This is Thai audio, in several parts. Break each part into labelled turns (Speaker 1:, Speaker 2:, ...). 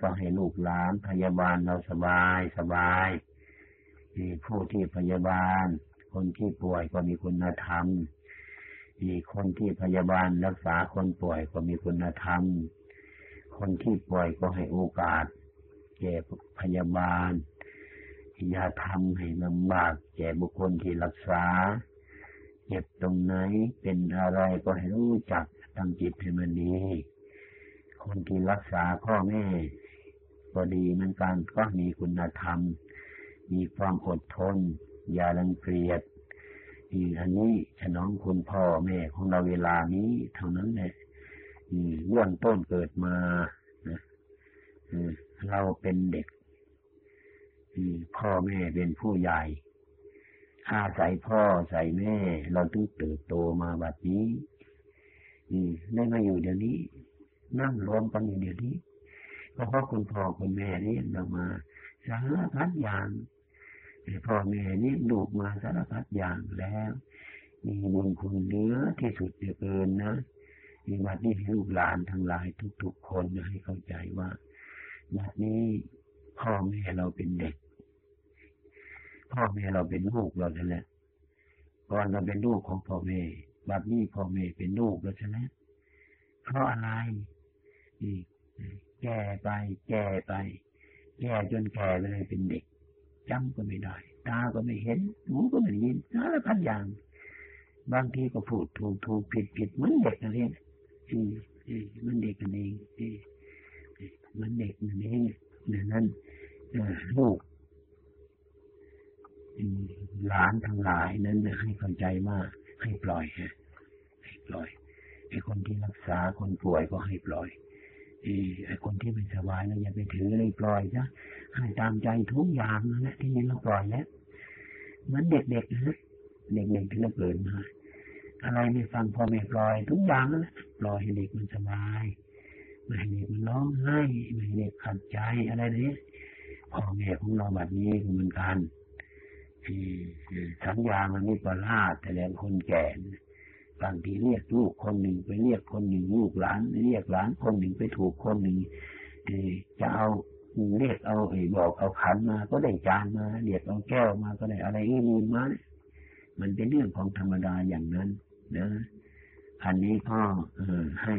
Speaker 1: ก็ให้ลูกหลานพยาบาลเราสบายสบายผู้ที่พยาบาล คนที่ป่วยก็มีคุณธรรมมีคนที่พยาบาลรักษาคนป่วยก็มีคุณธรรม คนที่ป่วยก็ให้โอกาส แก่พยาบาลอย่าทำให้ลำบากแก่บุคคลที่รักษาเจ็บตรงไหนเป็นอะไรก็ให้รู้จักตั้งจิตให้มันดี คนที่รักษาพ่อแม่ก็ดีเหมือนกันก็มีคุณธรรม มีความอดทน อย่ารังเกียจอันนี้ฉนองคุณพ่อแม่ของเราเวลานี้ เท่านั้นแหละเรื่องต้นเกิดมาเราเป็นเด็กพ่อแม่เป็นผู้ใหญ่อาศัยพ่อใส่แม่ เราต้องเติบโตมาแบบนี้ได้มาอยู่เดี๋ยวนี้ นั่งรวมกันอยู่เดี๋ยวนี้เพราะคุณพ่อคุณแม่นี่เรามาสารพัดอย่างพ่อแม่นี่ลูกมาสารพัดอย่างแล้ว มีบุญคุณเนื้อที่สุดเกินนะมีวัดนี้ให้ลูกหลานทั้งหลายทุก ๆ คนให้เข้าใจว่าวัดนี้พ่อแม่เราเป็นเด็ก พ่อแม่เราเป็นลูกเราใช่ไหมก่อนเราเป็นลูกของพ่อแม่บัดนี้พ่อแม่เป็นลูกเราใช่ไหมเพราะอะไร แก่ไป แก่ไป แก่จนแก่เลยเป็นเด็กจำก็ไม่ได้ ตาก็ไม่เห็น หูก็ไม่ยินสารพัดอย่าง บางทีก็พูดถูกถูกผิดผิดเหมือนเด็กนั่นเองมันเด็กนั่นเองมันเด็กนั่นเองดังนั้นลูกหลานทั้งหลายนั้นให้เข้าใจว่าให้ปล่อยฮะให้ปล่อยไอ้คนที่รักษาคนป่วยก็ให้ปล่อย ไอ้คนที่ไม่สบายเราอย่าไปถือเลยปล่อยซะให้ตามใจทุกอย่างนั่นะที่นี่เราปล่อยแล้วเหมือนเด็กๆนะเด็กๆที่เราเกิดมาอะไรไม่ฟังพ่อแม่ปล่อย ทุกอย่างนะปล่อยให้เด็กมันสบายไม่ให้เด็กมันร้องไห้ไม่ให้เด็กขัดใจอะไรนี้พ่อแม่ของเราแบบนี้เหมือนกันสัญญามันไม่ประหลาดแต่แล้วคนแก่ บางทีเรียกลูกคนหนึ่งไปเรียกคนหนึ่งลูกหลานเรียกหลานคนหนึ่งไปถูกคนหนึ่งจะเอาเรียกเอาไอ้บอกเอาขันมาก็ได้จานมาเรียกเอาแก้วมาก็ได้อะไรอื่นมามันเป็นเรื่องของธรรมดาอย่างนั้นนะอันนี้ก็ให้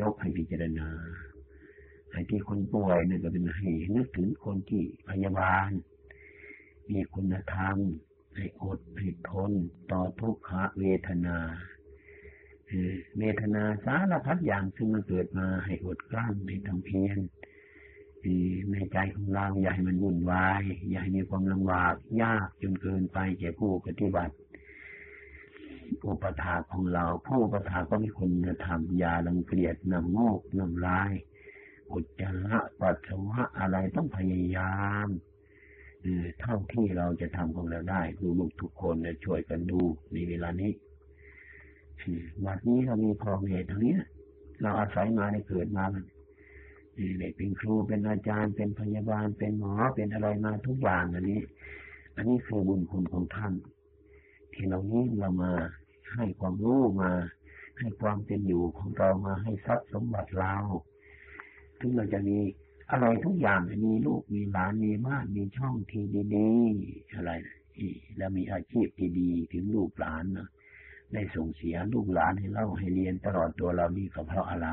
Speaker 1: ยกให้พิจารณาไอ้ที่คนป่วยนี่ก็เป็นให้นึกถึงคนที่พยาบาล มีคุณธรรม ให้อดให้ทนต่อทุกขเวทนาเวทนาสารพัดอย่างซึ่งมันเกิดมาให้อดกลั้นให้ทำเพียรในใจของเราอย่าให้มันวุ่นวาย อย่าให้มีความลำบากยากจนเกินไปแก่ผู้ปฏิบัติอุปถาของเรา ผู้อุปถาก็มีคนธรรมยาลังเกียดนำโมกนำลายอุจจาระปัสสาวะอะไรต้องพยายาม เท่าที่เราจะทำของเราได้ลูกทุกคนจะช่วยกันดูในเวลานี้วันนี้เรามีพ่อแม่ทั้งนี้เราอาศัยมาในเกิดมามันเด็กเป็นครูเป็นอาจารย์ เป็นพยาบาล เป็นหมอเป็นอะไรมาทุกอย่างอันนี้ อันนี้คือบุญคุณของท่านที่เรานี้เรามาให้ความรู้มา ให้ความเป็นอยู่ของเรามาให้ทรัพย์สมบัติเราถึงเราจะมี อะไรทุกอย่างมีลูกมีหลานมีบ้านมีช่องที่ดีๆอะไรแล้วมีอาชีพที่ดีถึงลูกหลานนะได้ส่งเสียลูกหลานให้เล่าให้เรียนตลอดตัวเรานี่ก็เพราะอะไร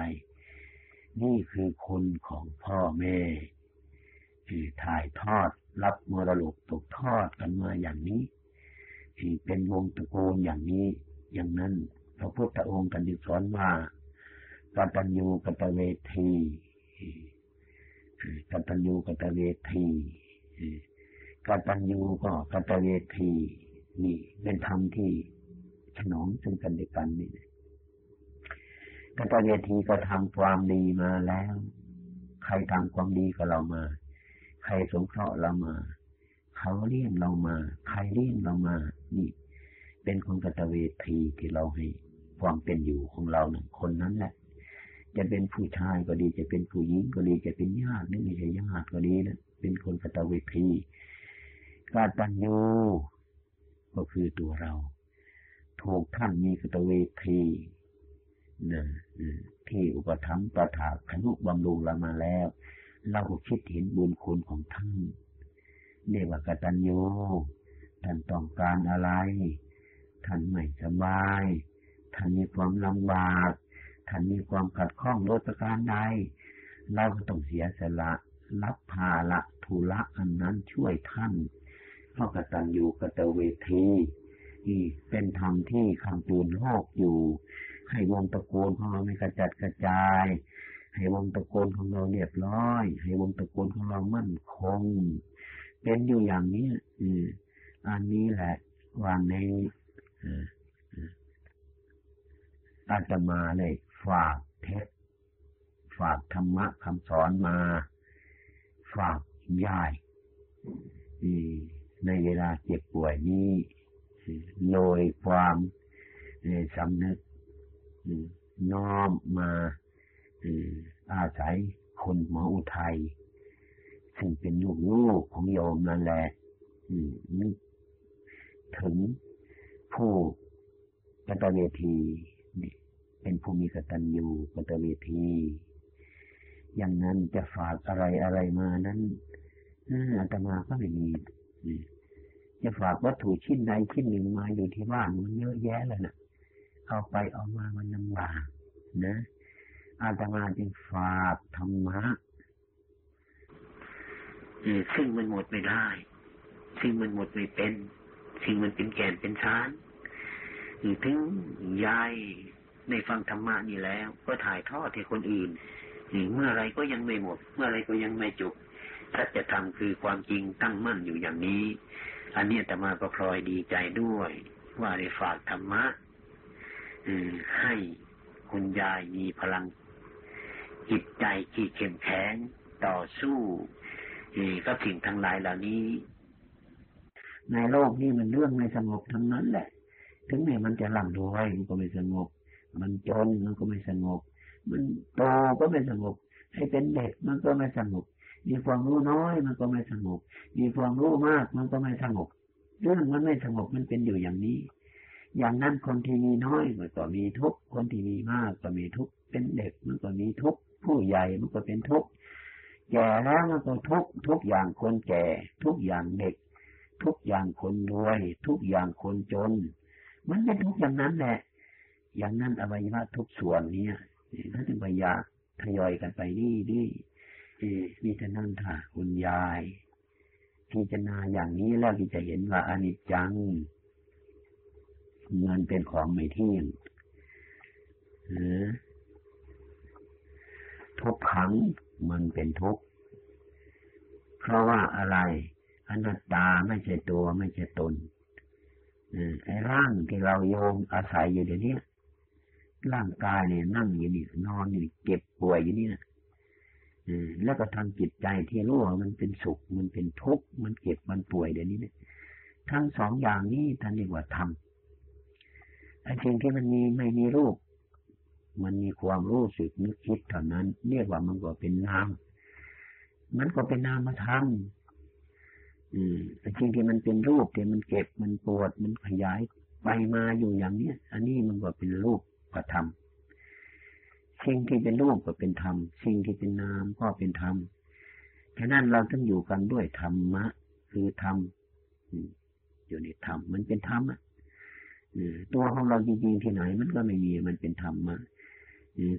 Speaker 1: นี่คือคนของพ่อแม่ที่ถ่ายทอดรับมรดกตกทอดกันมาอย่างนี้ที่เป็นวงตระกูลอย่างนี้ อย่างนั้นพระพุทธองค์กันดิสอนว่ากตัญญูกตเวที กตัญญูกตเวทีกตัญญูก็กตเวทีนี่เป็นธรรมที่ฉนองซึ่งกันและกันนี่กตเวทีก็ทำความดีมาแล้ว ใครทำความดีกับเรามา ใครสงเคราะห์เรามา เขาเลี้ยงเรามา ใครเลี้ยงเรามา นี่ เป็นคนกตเวทีที่เราให้ความเป็นอยู่ของเราหนึ่งคนนั้นแหละ จะเป็นผู้ชายก็ดี จะเป็นผู้หญิงก็ดีจะเป็นญาติหรือไม่ใช่ญาติก็ดีนะเป็นคนกตเวทีกาตัญญูก็คือตัวเรา ถูกท่านมีกตเวทีนะที่อุปถัมภ์ประถาขนุบำรุงเรามาแล้ว เราก็คิดเห็นบุญคุณของท่านเรียกว่ากตัญญูท่านต้องการอะไร ท่านไม่สบาย ท่านมีความลำบาก ท่านมีความขัดข้องโดยประการใดเราก็ต้องเสียสละรับภาระทุระอันนั้นช่วยท่านเพราะกตัญญูกตเวทีนี่เป็นธรรมที่คำตูนโลกอยู่ ให้วงตะโกนของเราไม่กระจัดกระจาย ให้วงตะโกนของเราเรียบร้อย ให้วงตะโกนของเรามั่นคง เป็นอยู่อย่างนี้อืออันนี้แหละวันนี้ อาตมาเลยฝากเทศฝากธรรมะคำสอนมา ฝากยายในเวลาเจ็บป่วยนี้โดยความสำนึกน้อมมาอาศัยคนหมออุทัยซึ่งเป็นลูกลูกของโยมนั่นแหละนึกถึงผู้กตเวที เป็นผู้มีกตัญญูกตเวทีอย่างนั้นจะฝากอะไรอะไรมานั้นอาตมาก็ไม่มีจะฝากวัตถุชิ้นใดชิ้นหนึ่งมาอยู่ที่บ้านมันเยอะแยะเลยนะเอาไปเอามามันลำบากนะอาตมาจึงฝากธรรมะซึ่งมันหมดไม่ได้ ซึ่งมันหมดไม่เป็นสิ่งมันเป็นแก่นเป็นชานถึงยาย ในฟังธรรมะนี่แล้ว ก็ถ่ายทอดให้คนอื่นเมื่อไรก็ยังไม่หมด เมื่อไรก็ยังไม่จบถ้าจะทำคือความจริงตั้งมั่นอยู่อย่างนี้ อันนี้แต่มาก็พลอยดีใจด้วย ว่าได้ฝากธรรมะให้คุณยายมีพลัง จิตใจที่เข้มแข็งต่อสู้กับสิ่งทั้งหลายเหล่านี้ ในโลกนี้มันเรื่องไม่สงบทั้งนั้นแหละ ถึงแม้มันจะร่ำรวยมันก็ไม่สงบ มันจนมันก็ไม่สงบ มันโตก็ไม่สงบ ให้เป็นเด็กมันก็ไม่สงบ มีความรู้น้อยมันก็ไม่สงบ มีความรู้มากมันก็ไม่สงบ เรื่องมันไม่สงบมันเป็นอยู่อย่างนี้ อย่างนั้นคนที่มีน้อยมันก็มีทุกคนที่มีมากก็มีทุกเป็นเด็กมันก็มีทุกผู้ใหญ่มันก็เป็นทุกแก่แล้วมันก็ทุกทุกอย่างคนแก่ ทุกอย่างเด็ก ทุกอย่างคนรวย ทุกอย่างคนจน มันเป็นทุกอย่างนั้นแหละ อย่างนั้นอวัยวะทุกส่วนเนี่ยถ้าถึงไปยาทยอยกันไปนี่นี่มีแต่นั่นค่ะคุณยายพิจารณาอย่างนี้แล้วที่จะเห็นว่าอนิจจังเงินเป็นของไม่เที่ยงทุกขังมันเป็นทุกข์เพราะว่าอะไรอนัตตาไม่ใช่ตัวไม่ใช่ตนไอ้ร่างที่เราโยมอาศัยอยู่เดี๋ยวนี้ ร่างกายเนี่ยนั่งอยู่นี่นอนอยู่เก็บป่วยอยู่นี่นะแล้วก็ทางจิตใจที่รู้ว่ามันเป็นสุข มันเป็นทุกข์มันเก็บมันป่วยเดี๋ยวนี้เนี่ยทั้งสองอย่างนี้ท่านเรียกว่าธรรมไอ้สิ่งที่มันมีไม่มีรูป มันมีความรู้สึกนึกคิดเท่านั้น เรียกว่ามันก็เป็นนาม มันก็เป็นนามธรรมอืมแต่สิ่งที่มันเป็นรูปที่มันเก็บมันปวดมันขยายไปมาอยู่อย่างเนี้ย อันนี้มันก็เป็นรูป ก็ธรรมสิ่งที่เป็นรูปก็เป็นธรรมสิ่งที่เป็นนามก็เป็นธรรมฉะนั้นเราต้องอยู่กันด้วยธรรมะ คือธรรมอยู่ในธรรมมันเป็นธรรมอะตัวของเราจริงๆที่ไหน มันก็ไม่มีมันเป็นธรรมะ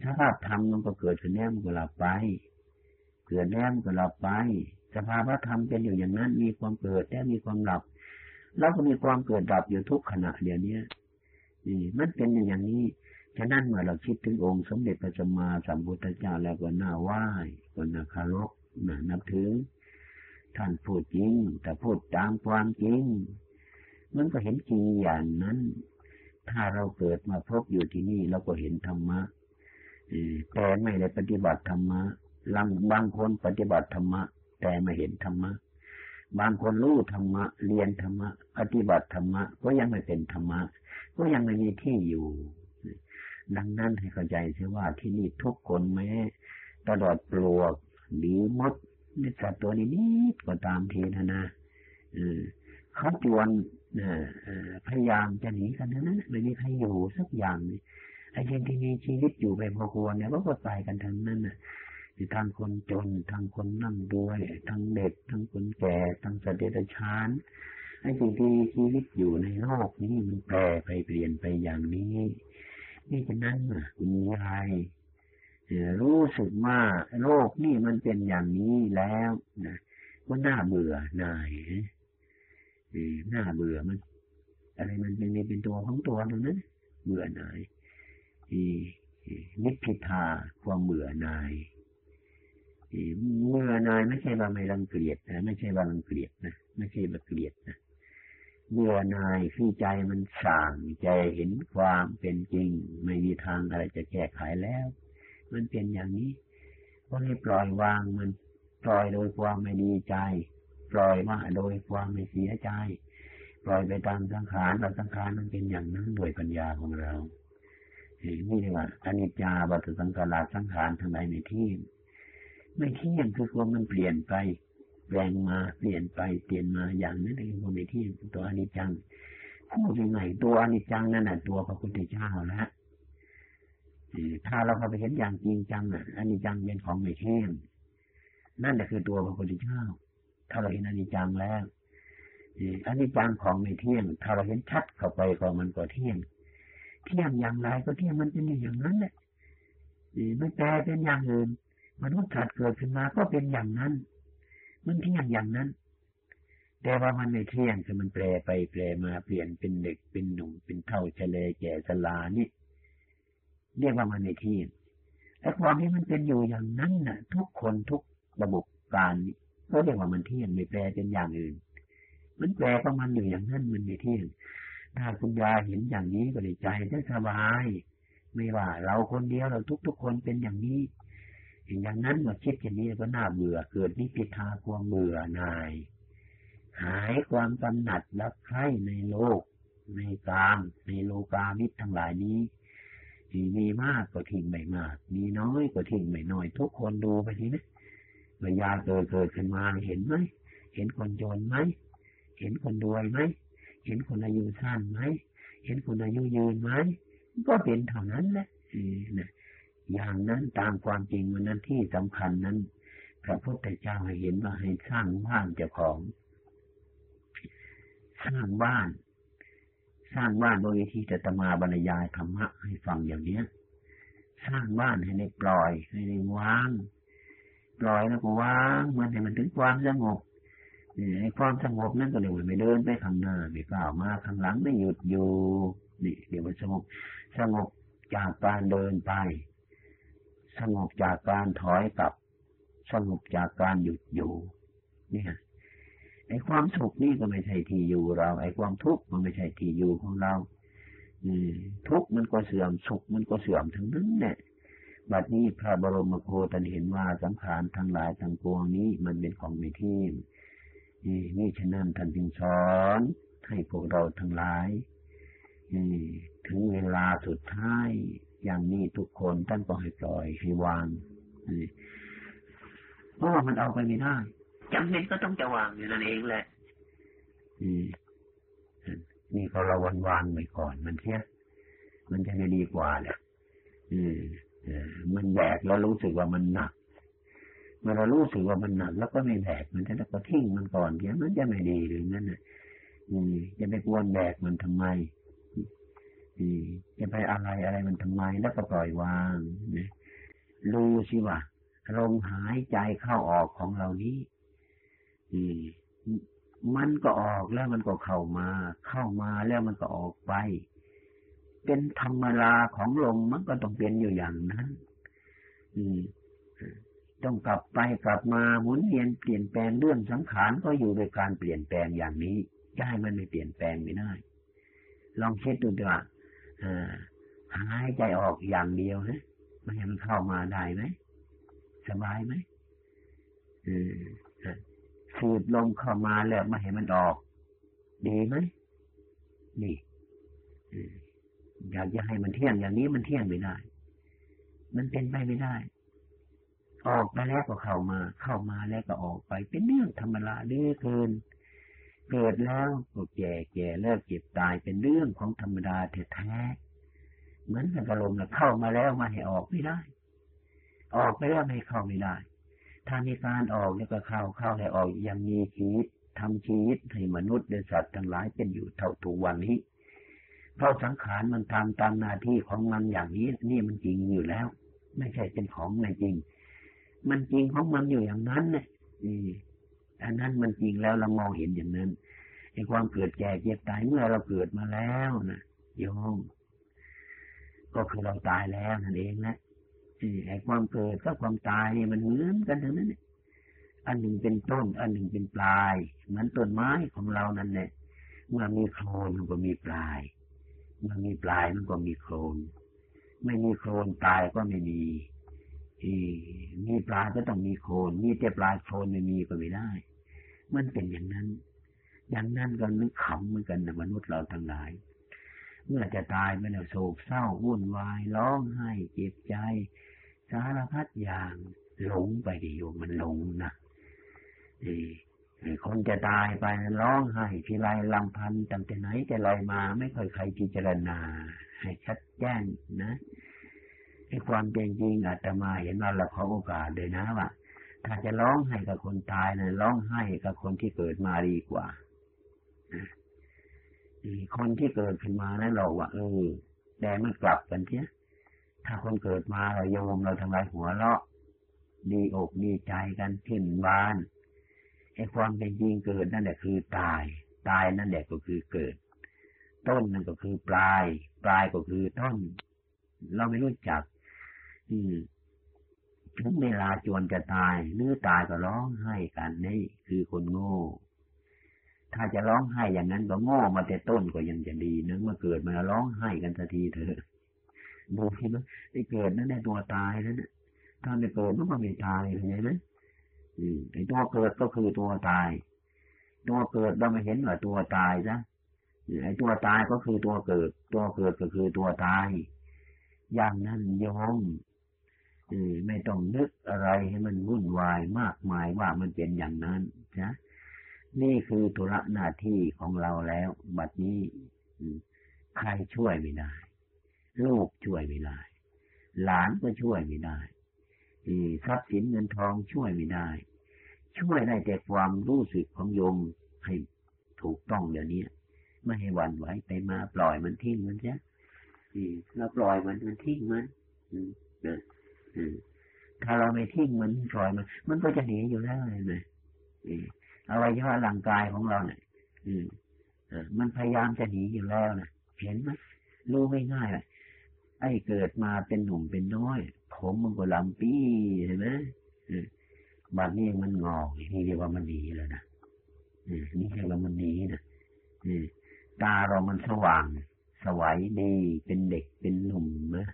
Speaker 1: ถ้าภาพธรรมมันก็เกิดขึ้นแน่มันก็หลับไป เกิดแน่มันก็หลับไป สภาวะธรรมเป็นอยู่อย่างนั้น มีความเกิดและมีความดับ แล้วก็มีความเกิดดับอยู่ทุกขณะเดี๋ยวนี้มันเป็นอย่างนี้ ฉะนั้นเมื่อเราคิดถึงองค์สมเด็จพระสัมมาสัมพุทธเจ้าแล้วก็น่าไหว้ก็น่าคารพน่านับถือ ท่านพูดจริง แต่พูดตามความจริง มันก็เห็นจริงอย่างนั้น ถ้าเราเกิดมาพบอยู่ที่นี่เราก็เห็นธรรมะแต่ไม่ได้ปฏิบัติธรรมะลังบางคนปฏิบัติธรรมะ แต่ไม่เห็นธรรมะ บางคนรู้ธรรมะ เรียนธรรมะ ปฏิบัติธรรมะ ก็ยังไม่เป็นธรรมะ ก็ยังไม่มีที่อยู่ ดังนั้นให้เข้าใจเสียว่าที่นี่ทุกคนแม้ ตลอดปลวกหรือมดนิสัตตัวนี้นิดก็ตามทีนะนะเขาจวนพยายามจะหนีกันนั้นไม่มีใครอยู่สักอย่างไอ้เช่นที่มีชีวิตอยู่ไปพอควรเนี่ยก็ตายกันทั้งนั้นน่ะทางคนจนทางคนนั่งด้วยทั้งเด็กทั้งคนแก่ทั้งสเดรัจฉานไอ้สิ่งที่มีชีวิตอยู่ในโลกนี้มันแปรไปเปลี่ยนไปอย่างนี้ นี่ฉะนั้นคุณยายรู้สึกว่าโลกนี่มันเป็นอย่างนี้แล้วนะว่าน่าเบื่อหน่ายน่าเบื่อมัน อะไรมันเป็นเป็นตัวของตัวตรงนั้นเบื่อหน่ายนิพพิทาความเบื่อหน่ายเบื่อหน่ายไม่ใช่ว่าไม่รังเกียจนะไม่ใช่ว่ารังเกียจนะไม่ใช่ว่าเกลียดนะ เบื่อนายคือใจมันสั่งใจเห็นความเป็นจริง ไม่มีทางอะไรจะแก้ไขแล้ว มันเป็นอย่างนี้ก็ให้ปล่อยวางมัน ปล่อยโดยความไม่ดีใจ ปล่อยมาโดยความไม่เสียใจ ปล่อยไปตามสังขารเราสังขารมันเป็นอย่างนั้นโดยปัญญาของเรานี่เรียกว่าอนิจจาบัตสังขาราสังขารทั้งหลายในที่ ไม่เที่ยงคือความมันเปลี่ยนไป แปลงมาเปลี่ยนไปเปลี่ยนมาอย่างนั้นเองความไม่เที่ยงตัวอนิจจังพูดยังไงตัวอนิจจังนั่นแหะตัวพระพุทธเจ้าแล้วถ้าเราเข้าไปเห็นอย่างจริงจังอะอนิจจังเป็นของไม่เที่ยงนั่นแหละคือตัวพระพุทธเจ้า ถ้าเราเห็นอนิจจังแล้วอนิจจังของไม่เที่ยง ถ้าเราเห็นชัดเข้าไปก็มันก็เที่ยง เที่ยงอย่างไรก็เที่ยงมันเป็นอย่างนั้นแหละไม่แปลเป็นอย่างอื่นมนุษย์ถัดเกิดขึ้นมาก็เป็นอย่างนั้น มันเที่ยงอย่างนั้น แต่ว่ามันไม่เที่ยงคือมันแปลไปแปลมาเปลี่ยนเป็นเด็กเป็นหนุ่มเป็นเท่าเฉลยแก่สลานี่เรียกว่ามันไม่เที่ยงแต่ความที่มันเป็นอยู่อย่างนั้นน่ะ ทุกคนทุกระบบการก็เรียกว่ามันเที่ยงไม่แปลเป็นอย่างอื่น มันแปลของมันอยู่อย่างนั้นมันไม่เที่ยง ถ้าคุณยาเห็นอย่างนี้ก็เลยใจได้สบาย ไม่ว่าเราคนเดียวเราทุกๆคนเป็นอย่างนี้ อย่างนั้นเมื่อคิดอย่างนี้ก็น่าเบื่อเกิดนิพิทาความเบื่อนาย หายความกำหนัดรักใคร่ในโลก ในกามในโลกามิตรทั้งหลายนี้มีมากก็ทิ้งไม่มาก มีน้อยก็ทิ้งไม่น้อย ทุกคนดูไปทีนะเมื่อยาเกิดเกิดขึ้นมาเห็นไหม เห็นคนจนไหม เห็นคนรวยไหม เห็นคนอายุสั้นไหม เห็นคนอายุยืนไหม ก็เป็นเท่านั้นแหละนะ อย่างนั้นตามความจริงวันนั้นที่สำคัญนั้น พระพุทธเจ้าให้เห็นว่าให้สร้างบ้านเจ้าของ สร้างบ้าน สร้างบ้านโดยที่จะตมาบรรยายธรรมะให้ฟังอย่างเนี้ย สร้างบ้านให้ได้ปล่อย ให้ได้วางปล่อยแล้วก็วางมันให้มันถึงความสงบไอ้ความสงบนั่นก็เลยไม่เดินไปข้างหน้าไม่ก้าวมาข้างหลังไม่หยุดอยู่นี่เดี๋ยวมันสงบสงบจากการเดินไป สงบจากการถอยกลับ สงบจากการหยุดอยู่ เนี่ยไอ้ความสุขนี่ก็ไม่ใช่ที่อยู่เรา ไอ้ความทุกข์มันไม่ใช่ที่อยู่ของเราทุกข์มันก็เสื่อมสุขมันก็เสื่อมทั้งนั้นเนี่ยบัดนี้พระบรมโคตันเห็นว่าสังขารทั้งหลายทั้งปวงนี้มันเป็นของไม่เที่ยงนี่นี่ฉะนั้นท่านจึงสอนให้พวกเราทั้งหลายถึงเวลาสุดท้าย อย่างนี้ทุกคนท่านก็ให้ปล่อยให้วางเพราะว่ามันเอาไปไม่ได้จำเป็นก็ต้องจะวางอยู่นั่นเองแหละนี่ก็เราวันวางไปก่อนมันเทียมันจะไม่ดีกว่าแหละมันแบกแล้วรู้สึกว่ามันหนักเมื่อเรารู้สึกว่ามันหนักแล้วก็ไม่แบกมันจะก็ทิ้งมันก่อนเดี๋ยมันจะไม่ดีหรือนั่นน่ะจะไปกวนแบกมันทำไม จะไปอะไรอะไรมันทำไมแล้วก็ปล่อยวางนะรู้สิว่าลมหายใจเข้าออกของเรานี้มันก็ออกแล้วมันก็เข้ามา เข้ามาแล้วมันก็ออกไป เป็นธรรมดาของลมมันก็ต้องเป็นอยู่อย่างนั้นอืมต้องกลับไปกลับมาหมุนเวียนเปลี่ยนแปลงเรื่องสังขารก็อยู่โดยการเปลี่ยนแปลงอย่างนี้จะให้มันไม่เปลี่ยนแปลงไม่ได้ ลองเช็ดดูดีกว่า หายใจออกอย่างเดียวนะมันให้มันเข้ามาได้ไหมสบายไหมสูดลมเข้ามาแล้วไม่ให้มันออก ดีไหมนี่อยากจะให้มันเที่ยงอย่างนี้มันเที่ยงไม่ได้ มันเป็นไปไม่ได้ ออกมาแล้วก็เข้ามา เข้ามาแล้วก็ออกไป เป็นเรื่องธรรมดาเรื่อเกิน เกิดแล้วก็แก่แก่เลิกเก็บตายเป็นเรื่องของธรรมดาแท้ๆเหมือนกับลมนเข้ามาแล้วมาให้ออกไม่ได้ ออกไปแล้วไม่เข้าไม่ได้ ถ้ามีการออกแล้วก็เข้าเข้าให้ออกยังมีชีวิตทำชีวิตให้มนุษย์และสัตว์ทั้งหลายเป็นอยู่เท่าทุกวันนี้ เพราะสังขารมันทำตามหน้าที่ของมันอย่างนี้ นี่มันจริงอยู่แล้ว ไม่ใช่เป็นของไม่จริง มันจริงของมันอยู่อย่างนั้นเนี่ย อันนั้นมันจริงแล้วเรามองเห็นอย่างนั้นในความเกิดแก่เจ็บตายเมื่อเราเกิดมาแล้วนะโยมก็คือเราตายแล้วนั่นเองนะไอ้ความเกิดกับความตายเนี่ยมันเหมือนกันทั้งนั้นอันหนึ่งเป็นต้น อันหนึ่งเป็นปลาย เหมือนต้นไม้ของเรานั่นแหละเมื่อมีโคลนมันก็มีปลาย เมื่อมีปลายมันก็มีโคลนไม่มีโคลนตายก็ไม่มีมีปลายก็ต้องมีโคลนมีแต่ปลายโคลนไม่มีก็ไม่ได้ มันเป็นอย่างนั้น อย่างนั้นก็นึกขำเหมือนกันนะมนุษย์เราทั้งหลาย เมื่อจะตายไปแล้วโศกเศร้าวุ่นวายร้องไห้เจ็บใจ สารพัดอย่างหลงไปดิโยมมันหลงนะคนจะตายไปร้องไห้ทีไรลำพันตั้งแต่ไหนแต่ไรมาไม่เคยใครพิจารณา ให้ชัดแจ้งนะไอ้ความเป็นจริงอาตมาเห็นว่าเราขอโอกาสเลยนะว่า ถ้าจะร้องให้กับคนตายนะร้องไห้กับคนที่เกิดมาดีกว่าคนที่เกิดขึ้นมานั้นเราว่าเออแต่ไม่กลับกันเทียถ้าคนเกิดมาเราโยมเราทำลายหัวเราะ ดีอกดีใจกันขึ้นบานไอ้ความเป็นจริงเกิดนั่นแหละคือตาย ตายนั่นแหละก็คือเกิด ต้นนั่นก็คือปลาย ปลายก็คือต้น เราไม่รู้จัก อืม ถึงเวลาจวนจะตายเนื้อตายก็ร้องไห้กันนี่คือคนโง่ ถ้าจะร้องไห้อย่างนั้นก็โง่มาแต่ต้นก็ยังจะดีนึกมาเกิดมาร้องไห้กันสักทีเถอะดูที่มันไอ้เกิดนั่นแหละตัวตายนั่นถ้าไม่เกิดมันก็ไม่ตายเห็นไหมไอ้ตัวเกิดก็คือตัวตาย ตัวเกิดเราไม่เห็นว่าตัวตายซะไอ้ตัวตายก็คือตัวเกิด ตัวเกิดก็คือตัวตาย อย่างนั้นยอม ไม่ต้องนึกอะไรให้มันวุ่นวายมากมายว่ามันเป็นอย่างนั้นนะนี่คือธุระหน้าที่ของเราแล้ว บัดนี้ใครช่วยไม่ได้ลูกช่วยไม่ได้ หลานก็ช่วยไม่ได้ทรัพย์สินเงินทองช่วยไม่ได้ ช่วยได้แต่ความรู้สึกของโยมให้ถูกต้องเดี๋ยวนี้ไม่ให้หวั่นไหวไปมาปล่อยมันทิ้งมันใช่เราปล่อยมันมันทิ้งมัน ถ้าเราไม่ทิ้งมันปล่อยมัน มันก็จะหนีอยู่แล้วเลยอวัยวะร่างกายของเราเนี่ยมันพยายามจะหนีอยู่แล้วนะเห็นไหมรู้ไม่ง่ายเลยไอ้เกิดมาเป็นหนุ่มเป็นน้อย ผมมันก็ลำปีเห็นไหมบัดนี้มันงอกนี่เรียกว่ามันดีแล้วนะนี่เรียกว่ามันดีนะตาเรามันสว่าง สวัยดีเป็นเด็กเป็นหนุ่มนะ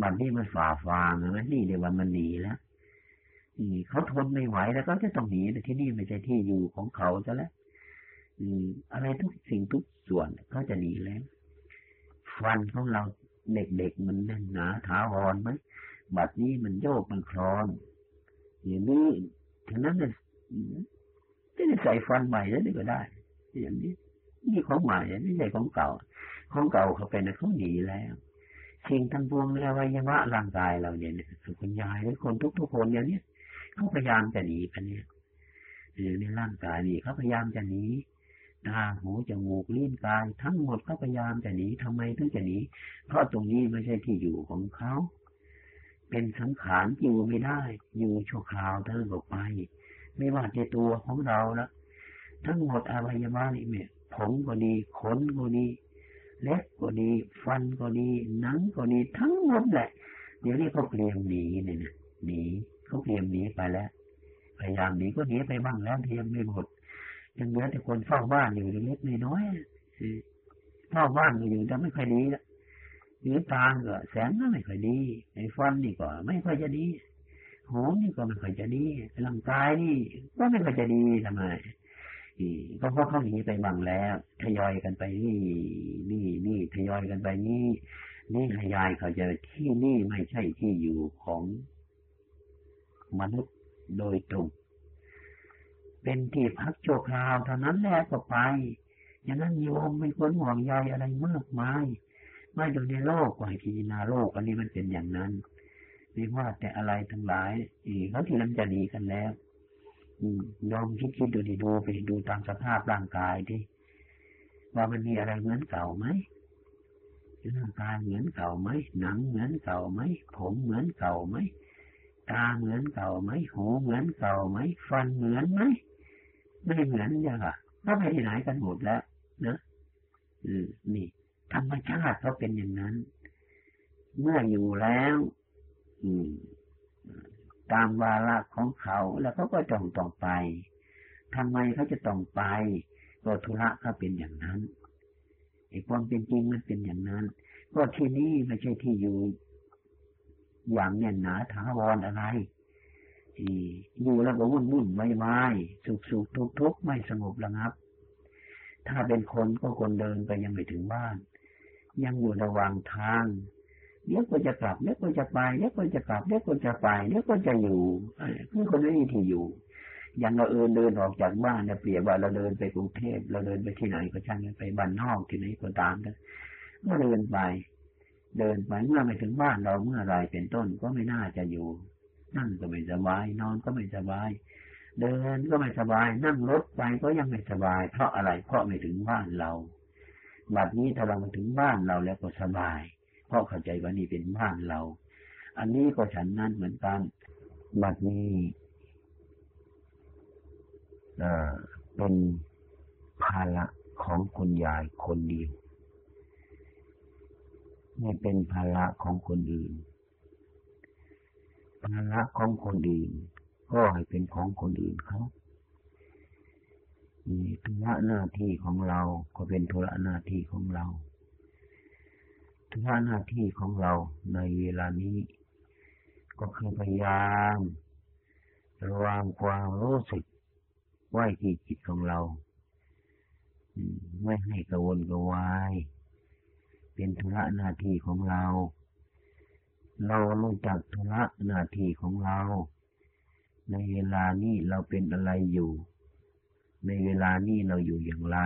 Speaker 1: บัดนี้มันฝ่าฟางนะนี่เรียกว่ามันดีแล้วนี่เขาทนไม่ไหวแล้วก็จะต้องหนีแต่ที่นี่ไม่ใช่ที่อยู่ของเขาซะแล้วอะไรทุกสิ่งทุกส่วนเขาจะหนีแล้ว ฟันของเราเด็กๆมันแน่นหนาถาวรไหมบัดนี้มันโยกมันคลอนอย่างนี้ถึงนั้นเนี่ยจะใส่ฟันใหม่แล้วนี่ก็ได้ อย่างนี้ นี่ของใหม่ไม่ใช่ของเก่า ของเก่าเขาเป็นเขาหนีแล้ว สิ่งทั้งปวงในอวัยวะร่างกายเราเนี่ยคุณยายหรือคนทุกๆคนอย่างนี้เขาพยายามจะหนีกันเนี่ยหรือในร่างกายนี่เขาพยายามจะหนีตาหูจมูกลิ้นกายทั้งหมดเขาพยายามจะหนีทำไมถึงจะหนีเพราะตรงนี้ไม่ใช่ที่อยู่ของเขาเป็นสังขารอยู่ไม่ได้ อยู่ชั่วคราวเท่านั้นไป ไม่ว่าจะตัวของเราละทั้งหมดอวัยวะนี่เนี่ยผมก็ดีขนก็ดี เล็บก็ดี ฟันก็ดีหนังก็ดีทั้งหมดแหละ เดี๋ยวนี้เขาเตรียมหนีเนี่ยนะหนีเขาเตรียมหนีไปแล้ว พยายามหนีก็หนีไปบ้างแล้วเตรียมไม่หมดยังเหลือแต่คนเฝ้าบ้านอยู่เล็กน้อยเฝ้าบ้านอยู่แต่ไม่ค่อยดีละหรือตาก็แสงก็ไม่ค่อยดีไอ้ฟันนี่ก็ไม่ค่อยจะดีหูนี่ก็ไม่ค่อยจะดีร่างกายนี่ก็ไม่ค่อยจะดีทำไม ก็เพราะเขาหนีไปบ้างแล้วทยอยกันไปนี่นี่นี่ทยอยกันไปนี่นี่ขยายเขาจะที่นี่ไม่ใช่ที่อยู่ของมนุษย์โดยตรง เป็นที่พักโชคราวเท่านั้นแหละก็ไปอย่างนั้นโยมไม่ควรห่วงใยอะไรมากมายไม่อยู่ในโลกก็ให้พิจารณาโลกอันนี้มันเป็นอย่างนั้นไม่ว่าแต่อะไรทั้งหลายอีกเขาที่นั้นจะดีกันแล้ว ยอมคิดคิดดูดิดูไปดูตามสภาพร่างกายดิว่ามันมีอะไรเหมือนเก่าไหมร่างกายเหมือนเก่าไหมหนังเหมือนเก่าไหมผมเหมือนเก่าไหมตาเหมือนเก่าไหมหูเหมือนเก่าไหมฟันเหมือนไหมไม่เหมือนย่างอะก็ไปไหนกันหมดแล้วนะอืมนี่ธรรมชาติเขาเป็นอย่างนั้น เมื่ออยู่แล้ว อืม ตามวาระของเขาแล้วเขาก็ต้องต้องไปทำไมเขาจะต้องไป ก็ธุระเขาเป็นอย่างนั้นไอ้ความเป็นจริงมันเป็นอย่างนั้น ก็ที่นี่ไม่ใช่ที่อยู่ อย่างแน่นหนาถาวรอะไรอยู่แล้วก็วุ่นวุ่นไม่ไม่สุขสุขทุกทุกไม่สงบระงับ ถ้าเป็นคนก็คนเดินไปยังไม่ถึงบ้าน ยังอยู่ระหว่างทาง เดี๋ยวก็จะกลับเดี๋ยวก็จะไปเดี๋ยวก็จะกลับเดี๋ยวก็จะไปเดี๋ยวก็จะอยู่คือคนไม่มีที่อยู่ อย่างเราเอินเดินออกจากบ้านเนี่ยเปรียบว่าเราเดินไปกรุงเทพเราเดินไปที่ไหนก็ช่างไปบ้านนอกที่ไหนก็ตามกันก็เดินไป เดินไปเมื่อไม่ถึงบ้านเราเมื่อไรเป็นต้นก็ไม่น่าจะอยู่ นั่งก็ไม่สบาย นอนก็ไม่สบาย เดินก็ไม่สบาย นั่งรถไปก็ยังไม่สบาย เพราะอะไรเพราะไม่ถึงบ้านเราบัดนี้ถ้าเรามาถึงบ้านเราแล้วก็สบาย พราะเข้าใจว่านี่เป็นบ้านเรา อันนี้ก็ฉันนั้นเหมือนกันบัดนี้เป็นภาระของคุณยายคนเดียวไม่เป็นภาระของคนอื่น ภาระของคนอื่น ก็ให้เป็นของคนอื่นเขาธุระหน้าที่ของเราก็เป็นธุระหน้าที่ของเรา ธุระหน้าที่ของเราในเวลานี้ ก็คือพยายามระวางความรู้สึกไว้ที่จิตของเรา ไม่ให้กระวนกระวาย เป็นธุระหน้าที่ของเรา เรารู้จักธุระหน้าที่ของเรา ในเวลานี้เราเป็นอะไรอยู่ ในเวลานี้เราอยู่อย่างไร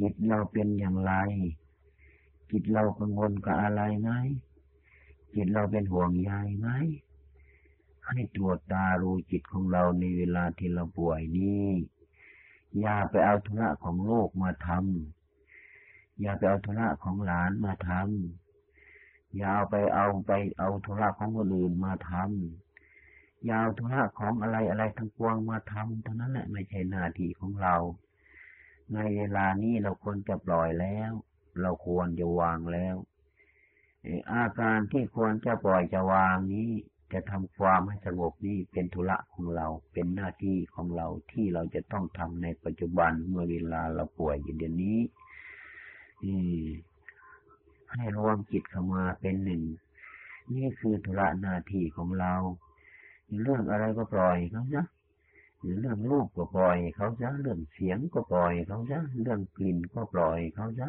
Speaker 1: จิตเราเป็นอย่างไร จิตเรากังวลกับอะไรไหมจิตเราเป็นห่วงใยไหมให้ตรวจตารู้จิตของเราในเวลาที่เราป่วยนี้อย่าไปเอาธุระของโลกมาทำอย่าไปเอาธุระของหลานมาทำอย่าเอาไปเอาไปเอาธุระของคนอื่นมาทำอย่าเอาธุระของอะไรอะไรทั้งปวงมาทำเท่านั้นแหละไม่ใช่หน้าที่ของเรา ในเวลานี้เราควรจะปล่อยแล้ว เราควรจะวางแล้วอาการที่ควรจะปล่อยจะวางนี้ จะทำความให้สงบนี้เป็นธุระของเราเป็นหน้าที่ของเราที่เราจะต้องทำในปัจจุบันเมื่อเวลาเราป่วยอยู่เดี๋ยวนี้ให้รวมจิตเข้ามาเป็นหนึ่ง นี่คือธุระหน้าที่ของเราเรื่องอะไรก็ปล่อยเขาซะเรื่องรูปก็ปล่อยเขาซะเรื่องเสียงก็ปล่อยเขาซะเรื่องกลิ่นก็ปล่อยเขาซะ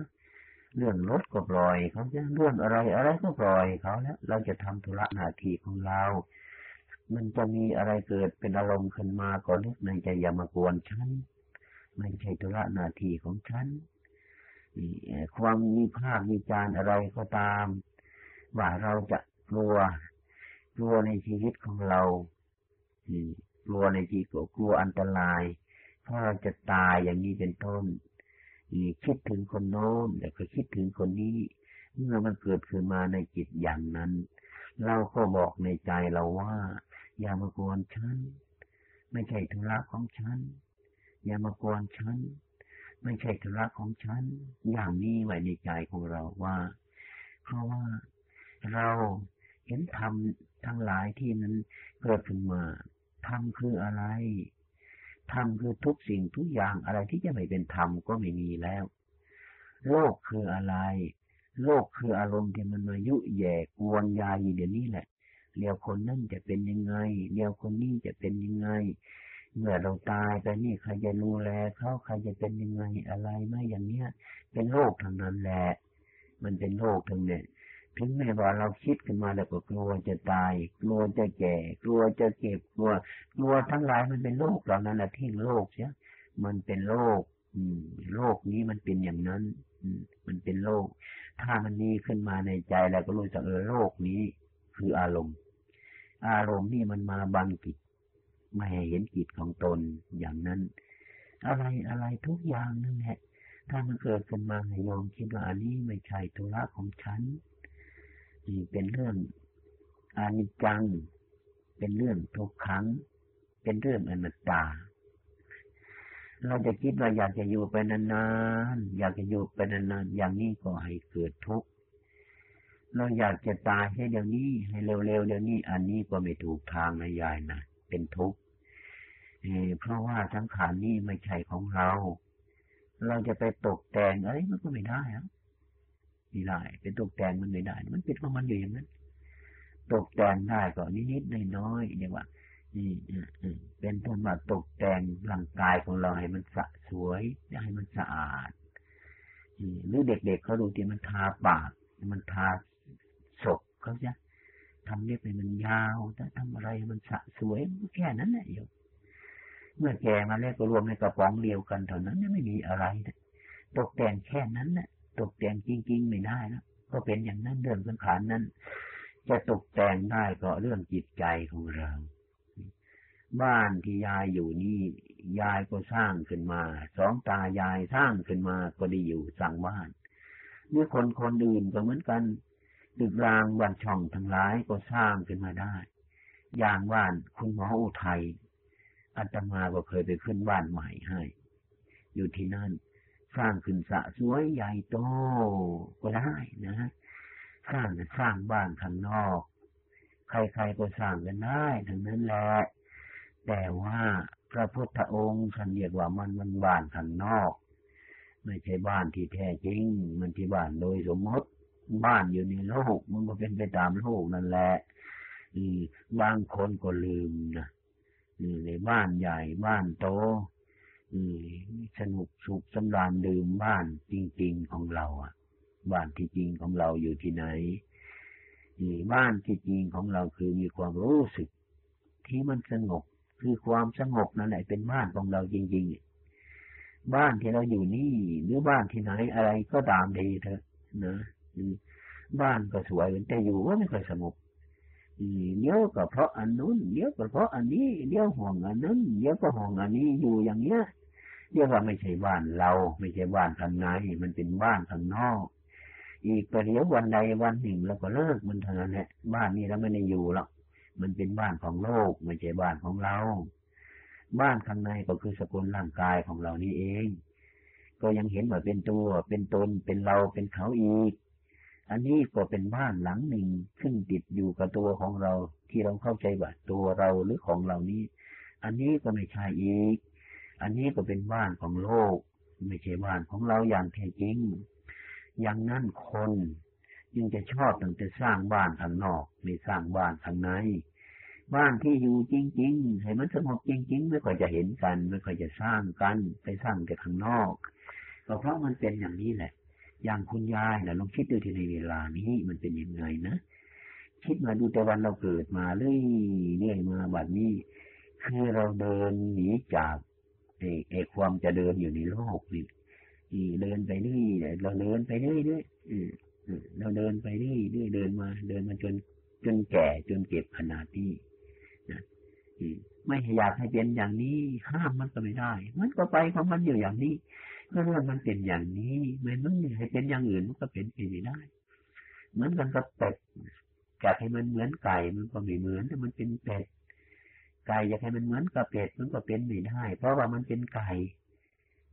Speaker 1: เรื่องรถก็ปล่อยเขาจะเรื่องอะไรอะไรก็ปล่อยเขาแล้วเราจะทำธุระหน้าที่ของเรา มันจะมีอะไรเกิดเป็นอารมณ์ขึ้นมาก็นึกในใจอย่ามากวนฉันไม่ใช่ธุระหน้าที่ของฉันความมีภาพมีจานอะไรก็ตาม ว่าเราจะกลัวกลัวในชีวิตของเรากลัวในชีวิตกลัวอันตรายเพราะเราจะตายอย่างนี้เป็นต้น คิดถึงคนโน้นแต่ก็คิดถึงคนนี้ เมื่อมันเกิดขึ้นมาในจิตอย่างนั้น เราก็บอกในใจเราว่า อย่ามากวนฉัน ไม่ใช่ธุระของฉัน อย่ามากวนฉัน ไม่ใช่ธุระของฉัน อย่างนี้ไว้ในใจของเราว่า เพราะว่าเราเห็นธรรมทั้งหลายที่นั้นเกิดขึ้นมาธรรมคืออะไร ธรรมคือทุกสิ่งทุกอย่างอะไรที่จะไม่เป็นธรรมก็ไม่มีแล้ว โลกคืออะไร โลกคืออารมณ์ที่มันมายุแย่กวนยาอยู่เดี๋ยวนี้แหละเดี๋ยวคนนั่นจะเป็นยังไง เดี๋ยวคนนี้จะเป็นยังไง เมื่อเราตายไปนี่ใครจะดูแลเขาใครจะเป็นยังไงอะไรไม่อย่างเนี้ย เป็นโลกทางนั้นแหละ มันเป็นโลกทั้งนี้ย ถึงแม้ว่าเราคิดขึ้นมาแล้วก็กลัวจะตาย กลัวจะแก่ กลัวจะเก็บกลัว กลัวทั้งหลายมันเป็นโลกเหล่านั้นแหละทิ้งโลกเสียมันเป็นโลกอืมโลกนี้มันเป็นอย่างนั้น อืมมันเป็นโลกถ้ามันมีขึ้นมาในใจแล้วก็รู้จักเออโลกนี้ คืออารมณ์ อารมณ์นี่มันมาบังกิจไม่ให้เห็นกิจของตนอย่างนั้น อะไรอะไรทุกอย่างนั่นแหละถ้ามันเกิดขึ้นมาให้ยอมคิดว่าอันนี้ไม่ใช่ธุระของฉัน นี่เป็นเรื่องอนิจจัง เป็นเรื่องทุกขัง เป็นเรื่องอนัตตา เราจะคิดว่าอยากจะอยู่ไปนานๆ อยากจะอยู่ไปนานๆ อย่างนี้ก็ให้เกิดทุกข์ เราอยากจะตายให้เดี๋ยวนี้ ให้เร็วๆเดี๋ยวนี้ อันนี้ก็ไม่ถูกทางนะยายนะ เป็นทุกข์เพราะว่าสังขารนี้ไม่ใช่ของเรา เราจะไปตกแต่งอะไรมันก็ไม่ได้อะ ไม่ได้เป็นตกแต่งมันไม่ได้ มันเป็นของมันอยู่อย่างนั้นตกแต่งได้ก็นิดๆน้อยๆเรียกว่านี่เป็นต้นมาตกแต่งร่างกายของเราให้มันสะสวยให้มันสะอาดหรือเด็กๆเเขาดูที่มันทาปาก มันทาศพเขาจะทำเล็บให้มันยาวจะทำอะไรมันสะสวยแค่นั้นแหละโยมเมื่อแก่มาแล้วก็รวมในกระป๋องเดียวกันเท่านั้นไม่มีอะไร ตกแต่งแค่นั้นแหละ ตกแต่งจริง ๆ ไม่ได้นะก็เป็นอย่างนั้นเรื่องสังขารนั้น จะตกแต่งได้ก็เรื่องจิตใจของเรา บ้านที่ยายอยู่นี่ ยายก็สร้างขึ้นมา สองตายายสร้างขึ้นมาก็ได้อยู่สั่งบ้านเมื่อคนคนอื่นก็เหมือนกันตึกรางวันช่องทั้งหลายก็สร้างขึ้นมาได้ อย่างบ้านคุณหมออุทัยอาตมาก็เคยไปขึ้นบ้านใหม่ให้ อยู่ที่นั่น สร้างขึ้นสะสวยใหญ่โตก็ได้นะสร้างสร้างบ้านข้างนอก ใครๆก็สร้างกันได้ทั้งนั้นแหละแต่ว่าพระพุทธองค์ท่านเรียกว่ามันมันบ้านข้างนอก ไม่ใช่บ้านที่แท้จริง มันที่บ้านโดยสมมติ บ้านอยู่ในโลกมันก็เป็นไปตามโลกนั่นแหละบางคนก็ลืมนะในบ้านใหญ่บ้านโต สนุกสุขสำราญดื่มบ้านจริงๆของเราอะ บ้านที่จริงของเราอยู่ที่ไหนบ้านที่จริงของเราคือมีความรู้สึก ที่มันสงบคือความสงบนั่นแหละเป็นบ้านของเราจริงๆ บ้านที่เราอยู่นี่หรือบ้านที่ไหนอะไรก็ตามดีเถอะนะบ้านก็สวยแต่อยู่ว่าไม่ค่อยสงบ เดี๋ยวก็เพราะอันนู้นเดี๋ยวก็เพราะอันนี้เดี๋ยวห่วงอันนั้นเดี๋ยวก็ห่วงอันนี้อยู่อย่างเนี้ยเรียกว่าไม่ใช่บ้านเรา ไม่ใช่บ้านข้างในมันเป็นบ้านข้างนอก อีกประเดี๋ยววันใดวันหนึ่งเราก็เลิกมันเท่านั้นแหละบ้านนี้เราไม่ได้อยู่หรอกมันเป็นบ้านของโลก ไม่ใช่บ้านของเรา บ้านข้างในก็คือสกุลร่างกายของเรานี่เอง ก็ยังเห็นว่าเป็นตัว เป็นตนเป็นเราเป็นเขาอีก อันนี้ก็เป็นบ้านหลังหนึ่งซึ่งติดอยู่กับตัวของเราที่เราเข้าใจว่าตัวเราหรือของเรานี้ อันนี้ก็ไม่ใช่อีก อันนี้ก็เป็นบ้านของโลก ไม่ใช่บ้านของเราอย่างแท้จริง อย่างนั้นคนยังจะชอบตั้งแต่สร้างบ้านข้างนอกไม่สร้างบ้านข้างใน บ้านที่อยู่จริงๆให้มันสงบจริง ๆ ไม่ค่อยจะเห็นกัน ไม่ค่อยจะสร้างกันไปสร้างแต่ข้างนอกก็เพราะมันเป็นอย่างนี้แหละ อย่างคุณยายนะลองคิดดูที่ในเวลานี้มันเป็นยังไงนะคิดมาดูแต่วันเราเกิดมาเรื่อยเรื่อยมาบัดนี้คือเราเดินหนีจากไอ้ไอ้ความจะเดินอยู่ในโลกนี่เดินไปเรื่อยเราเดินไปเรื่อยเรื่อยเราเดินไปเรื่อยเรื่อยเดินมา เดินมาจนจนแก่จนเก็บขนาดนี้นะไม่อยากให้เป็นอย่างนี้ห้ามมันก็ไม่ได้ มันก็ไปของมันอยู่อย่างนี้ ก็เรื่องมันเป็นอย่างนี้ไม่มันให้เป็นอย่างอื่นมันก็เป็นไปไม่ได้เหมือนกันกับเป็ดอยากให้มันเหมือนไก่มันก็ไม่เหมือนแต่มันเป็นเป็ดไก่อยากให้มันเหมือนกับเป็ดมันก็เป็นไม่ได้ เพราะว่ามันเป็นไก่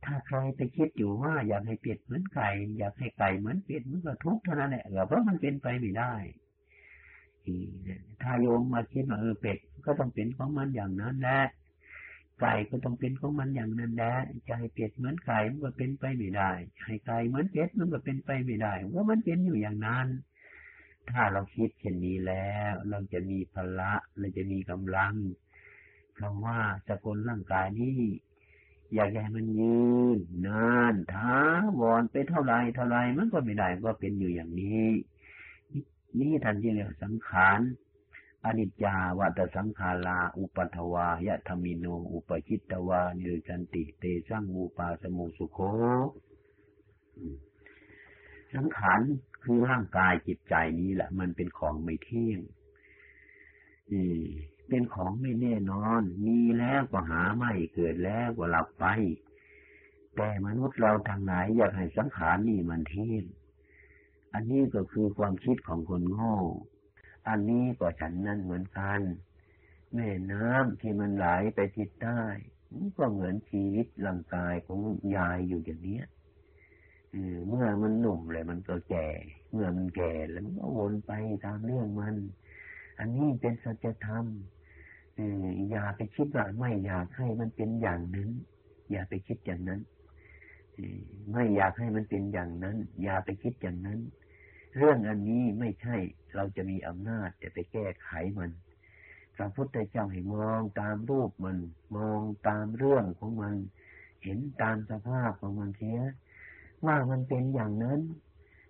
Speaker 1: ถ้าใครไปคิดอยู่ว่าอยากให้เป็ดเหมือนไก่ อยากให้ไก่เหมือนเป็ดมันก็ทุกข์เท่านั้นแหละเพราะมันเป็นไปไม่ได้ถ้าโยมมาคิดว่าเออเป็ดก็ต้องเป็นของมันอย่างนั้นแหละ ไก่ก็ต้องเป็นของมันอย่างนั้นแหละจะให้เป็ดเหมือนไก่มันก็เป็นไปไม่ได้ให้ไก่เหมือนเป็ดมันก็เป็นไปไม่ได้ว่ามันเป็นอยู่อย่างนั้น ถ้าเราคิดเช่นนี้แล้ว เราจะมีพละเราจะมีกำลังคำว่าสกุลร่างกายนี้อยากให้มันยืนนานท้าวอนไปเท่าไรเท่าไรมันก็ไม่ได้ก็เป็นอยู่อย่างนี้ นี่ท่านเรียกสังขาร อนิจจาวัตสังขาราอุปัทวายะธรรมิโนอุปชิตตวานิจันติเตสังอุปาสมุสุโคสังขารคือร่างกายจิตใจนี้แหละ มันเป็นของไม่เที่ยงเป็นของไม่แน่นอน มีแล้วก็หาไม่เกิดแล้วก็หลับไป แต่มนุษย์เราทางไหนอยากให้สังขารนี่มันเที่ยง อันนี้ก็คือความคิดของคนโง่ อันนี้ก็ฉันนั่นเหมือนกัน แม่น้ำที่มันไหลไปทิศใต้ก็เหมือนชีวิตร่างกายของยายอยู่อย่างนี้เมื่อมันหนุ่มเลยมันก็แก่ เมื่อมันแก่แล้วมันก็วนไปตามเรื่องมัน อันนี้เป็นสัจธรรมอย่าไปคิดว่าไม่อยากให้มันเป็นอย่างนั้น อย่าไปคิดอย่างนั้นไม่อยากให้มันเป็นอย่างนั้น อย่าไปคิดอย่างนั้น เรื่องอันนี้ไม่ใช่เราจะมีอำนาจจะไปแก้ไขมันพระพุทธเจ้าให้มองตามรูปมัน มองตามเรื่องของมัน เห็นตามสภาพของมันเสียว่ามันเป็นอย่างนั้น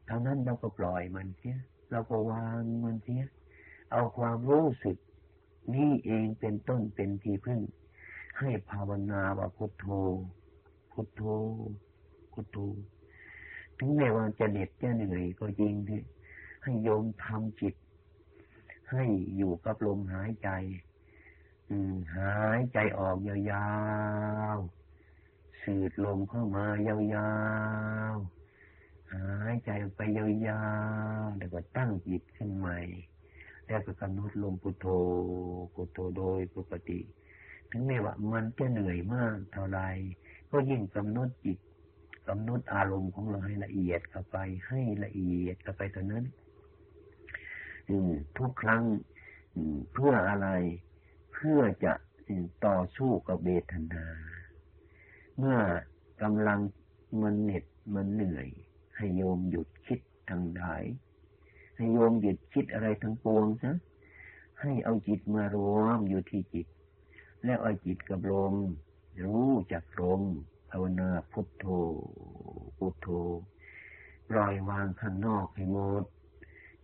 Speaker 1: เท่านั้นเราก็ปล่อยมันเสียเราก็วางมันเสียเอาความรู้สึก นี่เองเป็นต้นเป็นที่พึ่ง ให้ภาวนาว่าพุทโธพุทโธพุทโธ ถึงแม้ว่าจะเหน็ดจะเหนื่อยก็จริงที่ให้โยมทำจิต ให้อยู่กับลมหายใจอืหายใจออกยาวๆสูดลมเข้ามายาวๆ หายใจไปยาวๆ แล้วก็ตั้งจิตขึ้นใหม่ แล้วก็กำหนดลมพุทโธพุทโธโดยปกติ ถึงแม้ว่ามันจะเหนื่อยมากเท่าไรก็ยิ่งกำหนดจิต กำหนดอารมณ์ของเราให้ละเอียดเข้าไป ให้ละเอียดเข้าไปเท่านั้นทุกครั้งเพื่ออะไร เพื่อจะต่อสู้กับเบทนา เมื่อกำลังมันเหน็ดมันเหนื่อย ให้โยมหยุดคิดทางใดให้โยมหยุดคิดอะไรทั้งปวงซะให้เอาจิตมารวมอยู่ที่จิต แล้วเอาจิตกับลมรู้จักลม ภาวนาพุทโธพุทโธปล่อยวางข้างนอกให้หมด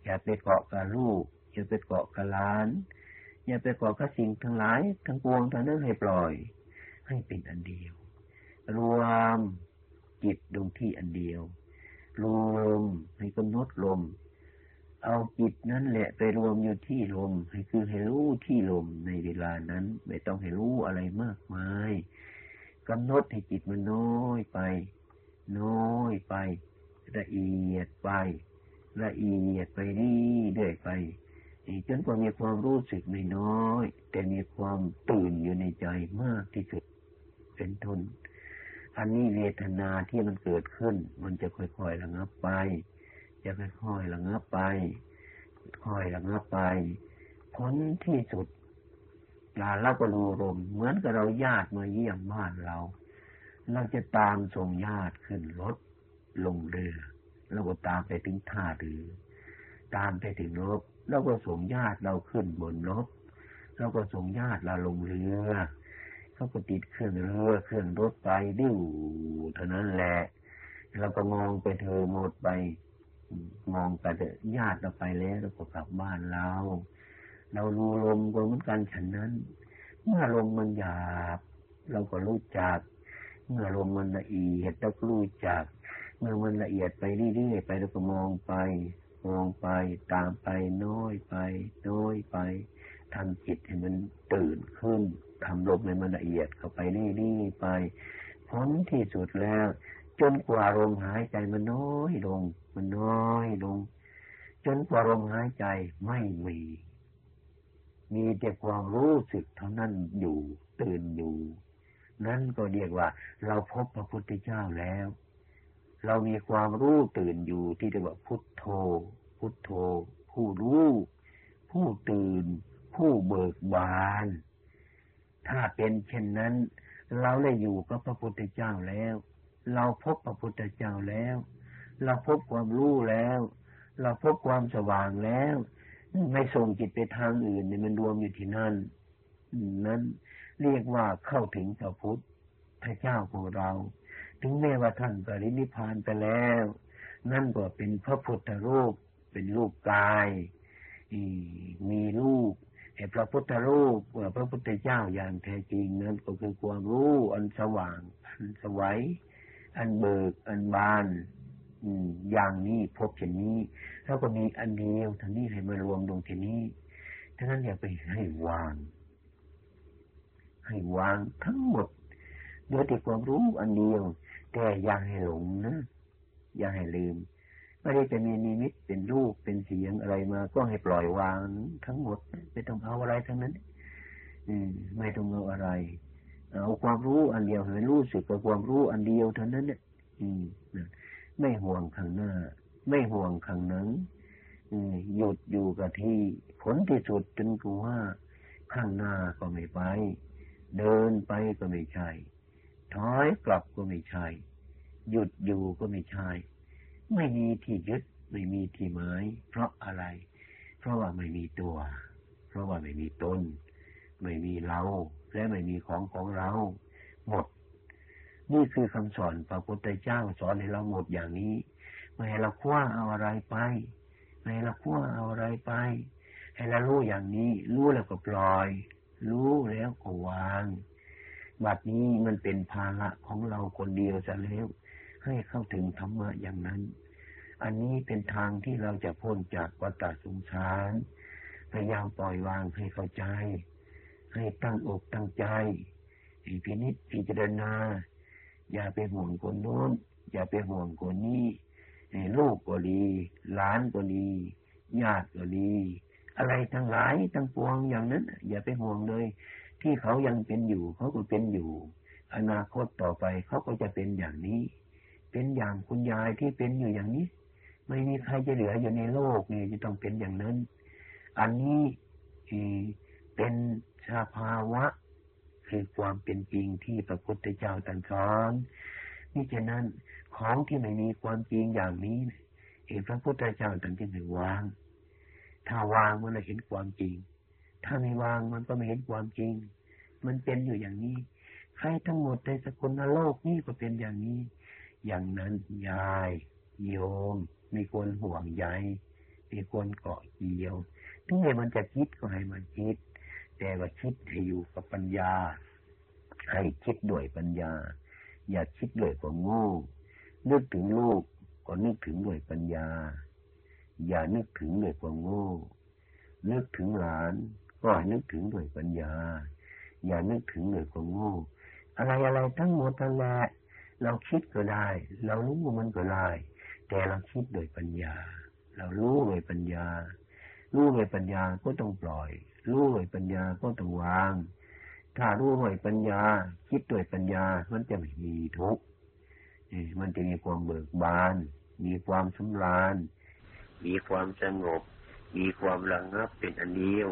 Speaker 1: อย่าไปเกาะกับลูก อย่าไปเกาะกับหลาน อย่าไปเกาะกับสิ่งทั้งหลาย ทั้งปวงทั้งนั้นให้ปล่อย ให้เป็นอันเดียว รวมจิตลงที่อันเดียวรวมให้กำหนดลม เอาจิตนั้นแหละไปรวมอยู่ที่ลม ให้คือให้รู้ที่ลมในเวลานั้น ไม่ต้องให้รู้อะไรมากมาย กำหนดให้จิตมันน้อยไป น้อยไป ละเอียดไป ละเอียดไปนี่เรื่อยไปจนกว่ามีความรู้สึกไม่น้อย แต่มีความตื่นอยู่ในใจมากที่สุด เป็นทน อันนี้เวทนาที่มันเกิดขึ้น มันจะค่อยๆระงับไป จะค่อยๆระงับไป ค่อยระงับไปผลที่สุด ลาเราก็รูลมเหมือนกับเราญาติมาเยี่ยมบ้านเรา เราจะตามส่งญาติขึ้นรถลงเรือเราก็ตามไปถึงท่าเรือตามไปถึงรถเราก็ส่งญาติเราขึ้นบนรถเราก็ส่งญาติเราลงเรือเขาก็ติดเครื่องเรือเครื่องรถไปดิ้วเท่านั้นแหละเราก็มองไปเธอหมดไปมองไปญาติเราไปแล้วเราก็กลับบ้านเรา เรารู้ลมก็เหมือนกันฉันนั้น เมื่อลมมันหยาบ เราก็รู้จัก เมื่อลมมันละเอียดเราก็รู้จัก เมื่อมันละเอียดไปเรื่อยๆไปเราก็มองไป มองไปตามไปน้อยไปน้อยไปทำจิตให้มันตื่นขึ้นทำลมให้มันละเอียดเข้าไปเรื่อยๆไปผลที่สุดแล้ว จนกว่าลมหายใจมันน้อยลง มันน้อยลง จนกว่าลมหายใจไม่มี มีแต่ความรู้สึกเท่านั้นอยู่ตื่นอยู่ นั่นก็เรียกว่า เราพบพระพุทธเจ้าแล้ว เรามีความรู้ตื่นอยู่ที่เรียกว่าพุทโธ พุทโธ ผู้รู้ผู้ตื่น ผู้เบิกบาน ถ้าเป็นเช่นนั้น เราได้อยู่กับพระพุทธเจ้าแล้ว เราพบพระพุทธเจ้าแล้ว เราพบความรู้แล้ว เราพบความสว่างแล้ว ไม่ส่งจิตไปทางอื่นเนี่ยมันรวมอยู่ที่นั่นนั้นเรียกว่าเข้าถึงพระพุทธพระเจ้าของเรา ถึงแม้ว่าท่านปรินิพานไปแล้ว นั่นก็เป็นพระพุทธรูป เป็นรูปกายมีรูปแต่พระพุทธรูปพระพุทธเจ้าอย่างแท้จริงนั้นก็คือความรู้อันสว่าง อันสวัยอันเบิก อันบาน อย่างนี้พบเช่นนี้แล้วก็มีอันเดียวท่านี้ให้มารวมลงที่นี้ท่านั้นอย่าไปให้วาง ให้วางทั้งหมดโดยแต่ความรู้อันเดียว แต่อย่าให้หลงนะอย่าให้ลืมไม่ได้จะมีนิมิตเป็นรูปเป็นเสียงอะไรมา ก็ให้ปล่อยวางทั้งหมดไม่ต้องเอาอะไรทั้งนั้นอืมไม่ต้องเอาอะไรเอาความรู้อันเดียวให้รู้สึกกับความรู้อันเดียวเท่านั้นเนี่ยอืม ไม่ห่วงข้างหน้า ไม่ห่วงข้างหนังหยุดอยู่กับที่ผลที่สุดจนกูว่า ข้างหน้าก็ไม่ไป เดินไปก็ไม่ใช่ถอยกลับก็ไม่ใช่ หยุดอยู่ก็ไม่ใช่ ไม่มีที่ยึดไม่มีที่หมายเพราะอะไร เพราะว่าไม่มีตัว เพราะว่าไม่มีตน ไม่มีเรา และไม่มีของของเรา หมด นี่คือคำสอนพระพุทธเจ้าสอนให้เราหมดอย่างนี้ไม่ให้เราคว้าเอาอะไรไปไม่ให้เราคว้าเอาอะไรไป ให้เรารู้อย่างนี้ รู้แล้วก็ปล่อย รู้แล้วก็วางบัดนี้มันเป็นภาระของเราคนเดียวจะแล้ว ให้เข้าถึงธรรมะอย่างนั้น อันนี้เป็นทางที่เราจะพ้นจากวัฏสงสารพยายามปล่อยวางให้เข้าใจ ให้ตั้งอกตั้งใจพินิจพิจารณา อย่าไปห่วงคนโน้น อย่าไปห่วงคนนี้ลูกก็ดีหลานก็ดีญาติก็ดีอะไรทั้งหลายทั้งปวงอย่างนั้น อย่าไปห่วงเลย ที่เขายังเป็นอยู่ เขาก็เป็นอยู่ อนาคตต่อไปเขาก็จะเป็นอย่างนี้ เป็นอย่างคุณยายที่เป็นอยู่อย่างนี้ ไม่มีใครจะเหลืออยู่ในโลกนี่จะต้องเป็นอย่างนั้น อันนี้เป็นสภาวะ คือความเป็นจริงที่พระพุทธเจ้าตรัสอนนี่ฉะนั้นของที่ไม่มีความจริงอย่างนี้เองพระพุทธเจ้าตรัสจึงให้วาง ถ้าวางมันจะเห็นความจริง ถ้าไม่วางมันก็ไม่เห็นความจริง มันเป็นอยู่อย่างนี้ ใครทั้งหมดในสกุลโลกนี้ก็เป็นอย่างนี้ อย่างนั้นยายโยมมีคนห่วงใยมีคนเกาะเกี่ยวถึงแม้มันจะคิดก็ให้มันคิด แต่ว่าคิดให้อยู่กับปัญญา ให้คิดด้วยปัญญา อย่าคิดด้วยความโง่นึกถึงลูกก็นึกถึงด้วยปัญญา อย่านึกถึงด้วยความโง่นึกถึงหลานก็ให้นึกถึงด้วยปัญญา อย่านึกถึงด้วยความโง่อะไรอะไรทั้งหมดนั่นแหละเราคิดก็ได้ เรารู้มันก็ได้ แต่เราคิดโดยปัญญา เรารู้โดยปัญญา รู้โดยปัญญาก็ต้องปล่อย รู้โดยปัญญาก็ต้องวาง ถ้ารู้โดยปัญญา คิดโดยปัญญา มันจะไม่มีทุกข์มันจะมีความเบิกบาน มีความสำราญ มีความสงบ มีความระงับเป็นอันเดียว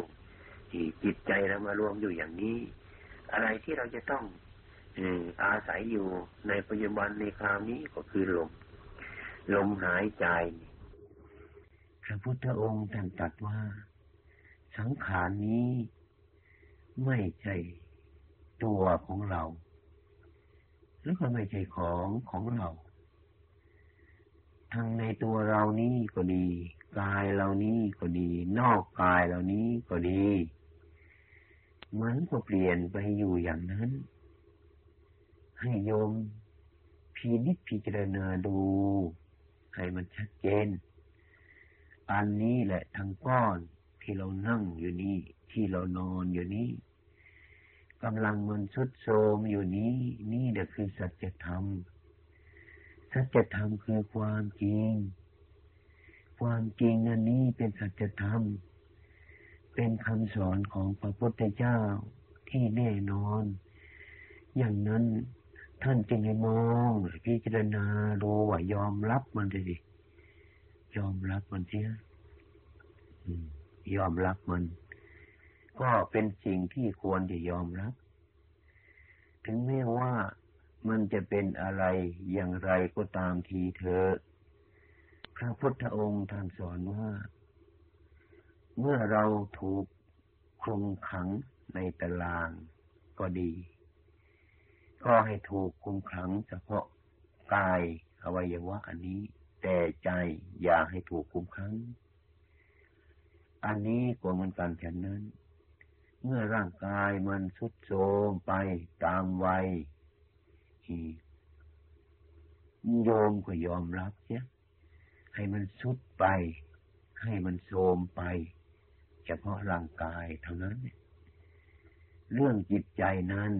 Speaker 1: ที่จิตใจเรามารวมอยู่อย่างนี้ อะไรที่เราจะต้องอาศัยอยู่ในปัจจุบันในคราวนี้ก็คือลม ลมหายใจ พระพุทธองค์ท่านตรัสว่า สังขารนี้ ไม่ใช่ตัวของเราหรือก็ไม่ใช่ของของเรา ทั้งในตัวเรานี้ก็ดี กายเรานี้ก็ดี นอกกายเรานี้ก็ดีมันก็เปลี่ยนไปอยู่อย่างนั้น ให้โยมพินิจพิจารณาดู ให้มันชัดเจน อันนี้แหละทั้งก้อน ที่เรานั่งอยู่นี่ที่เรานอนอยู่นี่กำลังมันสุดโทมอยู่นี้ นี่แหละคือสัจธรรมสัจธรรมคือความจริง ความจริงอันนี้เป็นสัจธรรม เป็นคำสอนของพระพุทธเจ้าที่แน่นอน อย่างนั้นท่านจึงให้มองพิจารณาดูว่ายอมรับมันสิยอมรับมันเสีย ยอมรับมัน ก็เป็นสิ่งที่ควรจะยอมรับ ถึงแม้ว่ามันจะเป็นอะไรอย่างไรก็ตามทีเถอะพระพุทธองค์ท่านสอนว่า เมื่อเราถูกคลุมขังในตารางก็ดี ก็ให้ถูกคุมขังเฉพาะกายอวัยวะอันนี้ แต่ใจอย่าให้ถูกคุมขัง อันนี้ก็เหมือนกันฉันนั้น เมื่อร่างกายมันสุดโทรมไปตามวัยโยมก็ยอมรับเสียให้มันสุดไป ให้มันโทรมไป เฉพาะร่างกายเท่านั้น เรื่องจิตใจนั้น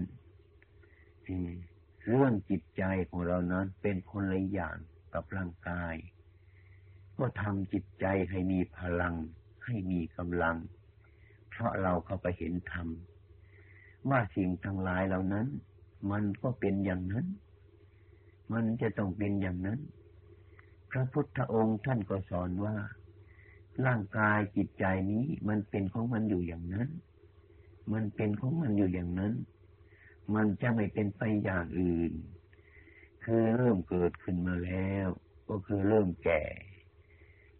Speaker 1: เรื่องจิตใจของเรานั้นเป็นคนละอย่างกับร่างกาย ก็ทำจิตใจให้มีพลัง ให้มีกำลัง เพราะเราเข้าไปเห็นธรรมว่าสิ่งทั้งหลายเหล่านั้น มันก็เป็นอย่างนั้น มันจะต้องเป็นอย่างนั้น พระพุทธองค์ท่านก็สอนว่า ร่างกายจิตใจนี้มันเป็นของมันอยู่อย่างนั้น มันเป็นของมันอยู่อย่างนั้น มันจะไม่เป็นไปอย่างอื่น คือเริ่มเกิดขึ้นมาแล้ว ก็คือเริ่มแก่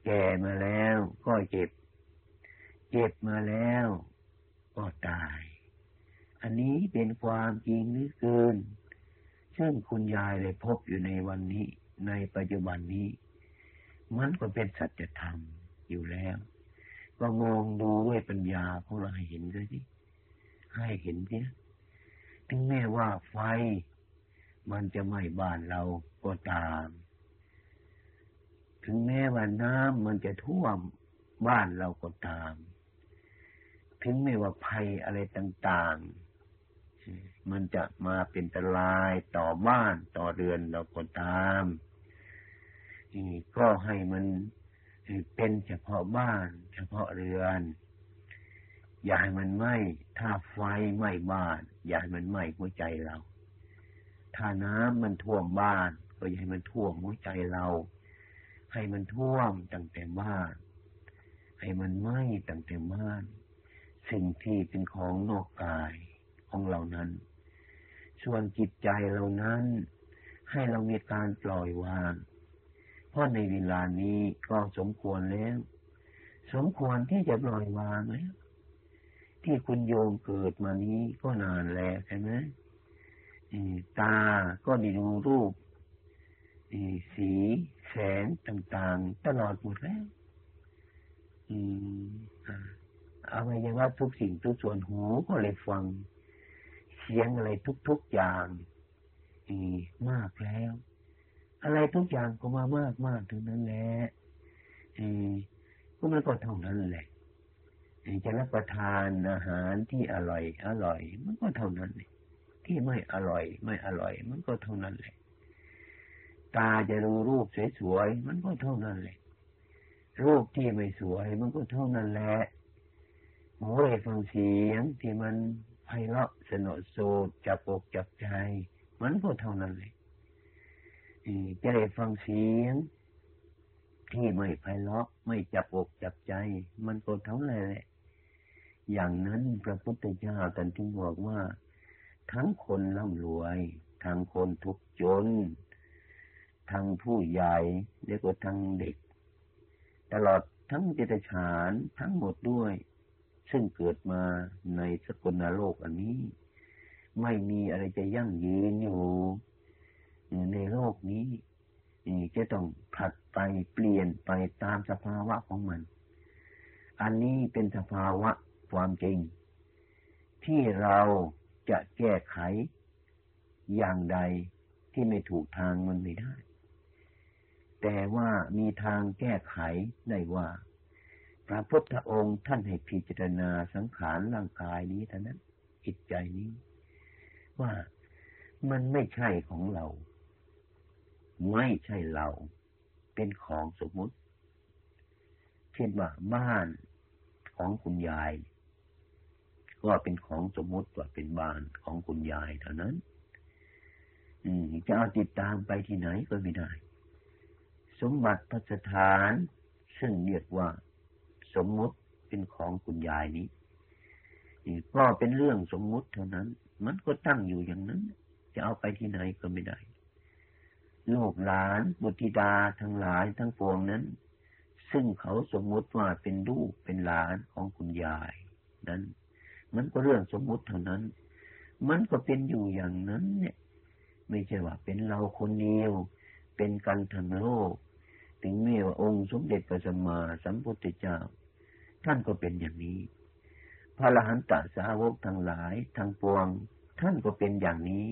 Speaker 1: แก่มาแล้วก็เจ็บ เจ็บมาแล้วก็ตาย อันนี้เป็นความจริงนี่เกิน ซึ่งคุณยายเลยพบอยู่ในวันนี้ ในปัจจุบันนี้ มันก็เป็นสัจธรรมอยู่แล้ว ก็มองดูด้วยปัญญาของเราให้เห็นด้วยสิให้เห็นเนี่ยถึงแม้ว่าไฟ มันจะไหม้บ้านเราก็ตาม ถึงแม้ว่าน้ำมันจะท่วมบ้านเราก็ตาม ถึงแม้ว่าภัยอะไรต่างๆ มันจะมาเป็นตรายต่อบ้านต่อเรือนเราก็ตามก็ให้มันเป็นเฉพาะบ้าน เฉพาะเรือน อย่าให้มันไหม้ถ้าไฟไหม้บ้าน อย่าให้มันไหม้หัวใจเรา ถ้าน้ำมันท่วมบ้าน ก็อย่าให้มันท่วมหัวใจเรา ให้มันท่วมตั้งแต่บ้าน ให้มันไหม้ตั้งแต่บ้าน สิ่งที่เป็นของนอกกายของเรานั้น ส่วนจิตใจเรานั้น ให้เรามีการปล่อยวาง เพราะในเวลานี้ก็สมควรแล้ว สมควรที่จะปล่อยวางแล้วที่คุณโยมเกิดมานี้ก็นานแล้วใช่ไหมตาก็ได้ดูรูปสีแสงต่าง ๆ ตลอดหมดแล้วเอา ไว้ยังว่าทุกสิ่งทุกส่วนหูก็เลยฟัง เสียงอะไรทุกๆอย่างมากแล้ว อะไรทุกอย่างก็มามากมากถึงนั้นแหละก็มันก็เท่านั้นแหละจะรับประทานอาหารที่อร่อย อร่อย มันก็เท่านั้นเลยที่ไม่อร่อย ไม่อร่อย มันก็เท่านั้นเลยตาจะดูรูปสวยๆมันก็เท่านั้นเลยรูปที่ไม่สวย มันก็เท่านั้นแหละ หูได้ฟังเสียงที่มันไพเราะสนอโสดจับอกจับใจ มันก็เท่านั้นเลยจะได้ฟังเสียง ที่ไม่ไพเราะไม่จับอกจับใจ มันก็เท่านั้นแหละอย่างนั้นพระพุทธเจ้าท่านจึงบอกว่า ทั้งคนร่ำรวย ทั้งคนทุกจน ทั้งผู้ใหญ่แล้วก็ทั้งเด็ก ตลอดทั้งเจตฉานทั้งหมดด้วย ซึ่งเกิดมาในสกลนโลกอันนี้ ไม่มีอะไรจะยั่งยืนอยู่ในโลกนี้จะต้องผัดไปเปลี่ยนไปตามสภาวะของมัน อันนี้เป็นสภาวะความจริง ที่เราจะแก้ไขอย่างใดที่ไม่ถูกทางมันไม่ได้ แต่ว่ามีทางแก้ไขได้ว่า พระพุทธองค์ท่านให้พิจารณาสังขารร่างกายนี้เท่านั้นจิตใจนี้ ว่ามันไม่ใช่ของเรา ไม่ใช่เรา เป็นของสมมุติ เช่นว่าบ้านของคุณยาย ก็เป็นของสมมติว่าเป็นบ้านของคุณยายเท่านั้น อืมจะเอาติดตามไปที่ไหนก็ไม่ได้ สมบัติพัสถาน ซึ่งเรียกว่า สมมุติเป็นของคุณยายนี้ก็เป็นเรื่องสมมุติเท่านั้น มันก็ตั้งอยู่อย่างนั้น จะเอาไปที่ไหนก็ไม่ได้ ลูกหลานบุตริดาทั้งหลายทั้งปวงนั้น ซึ่งเขาสมมุติว่าเป็นลูกเป็นหลานของคุณยาย นั้น มันก็เรื่องสมมุติเท่านั้น มันก็เป็นอยู่อย่างนั้น เนี่ย ไม่ใช่ว่าเป็นเราคนเดียว เป็นกันทั้งโลก ถึงแม้ว่าองค์สมเด็จพระสัมมาสัมพุทธเจ้า ท่านก็เป็นอย่างนี้ พระอรหันตสาวกทั้งหลายทั้งปวง ท่านก็เป็นอย่างนี้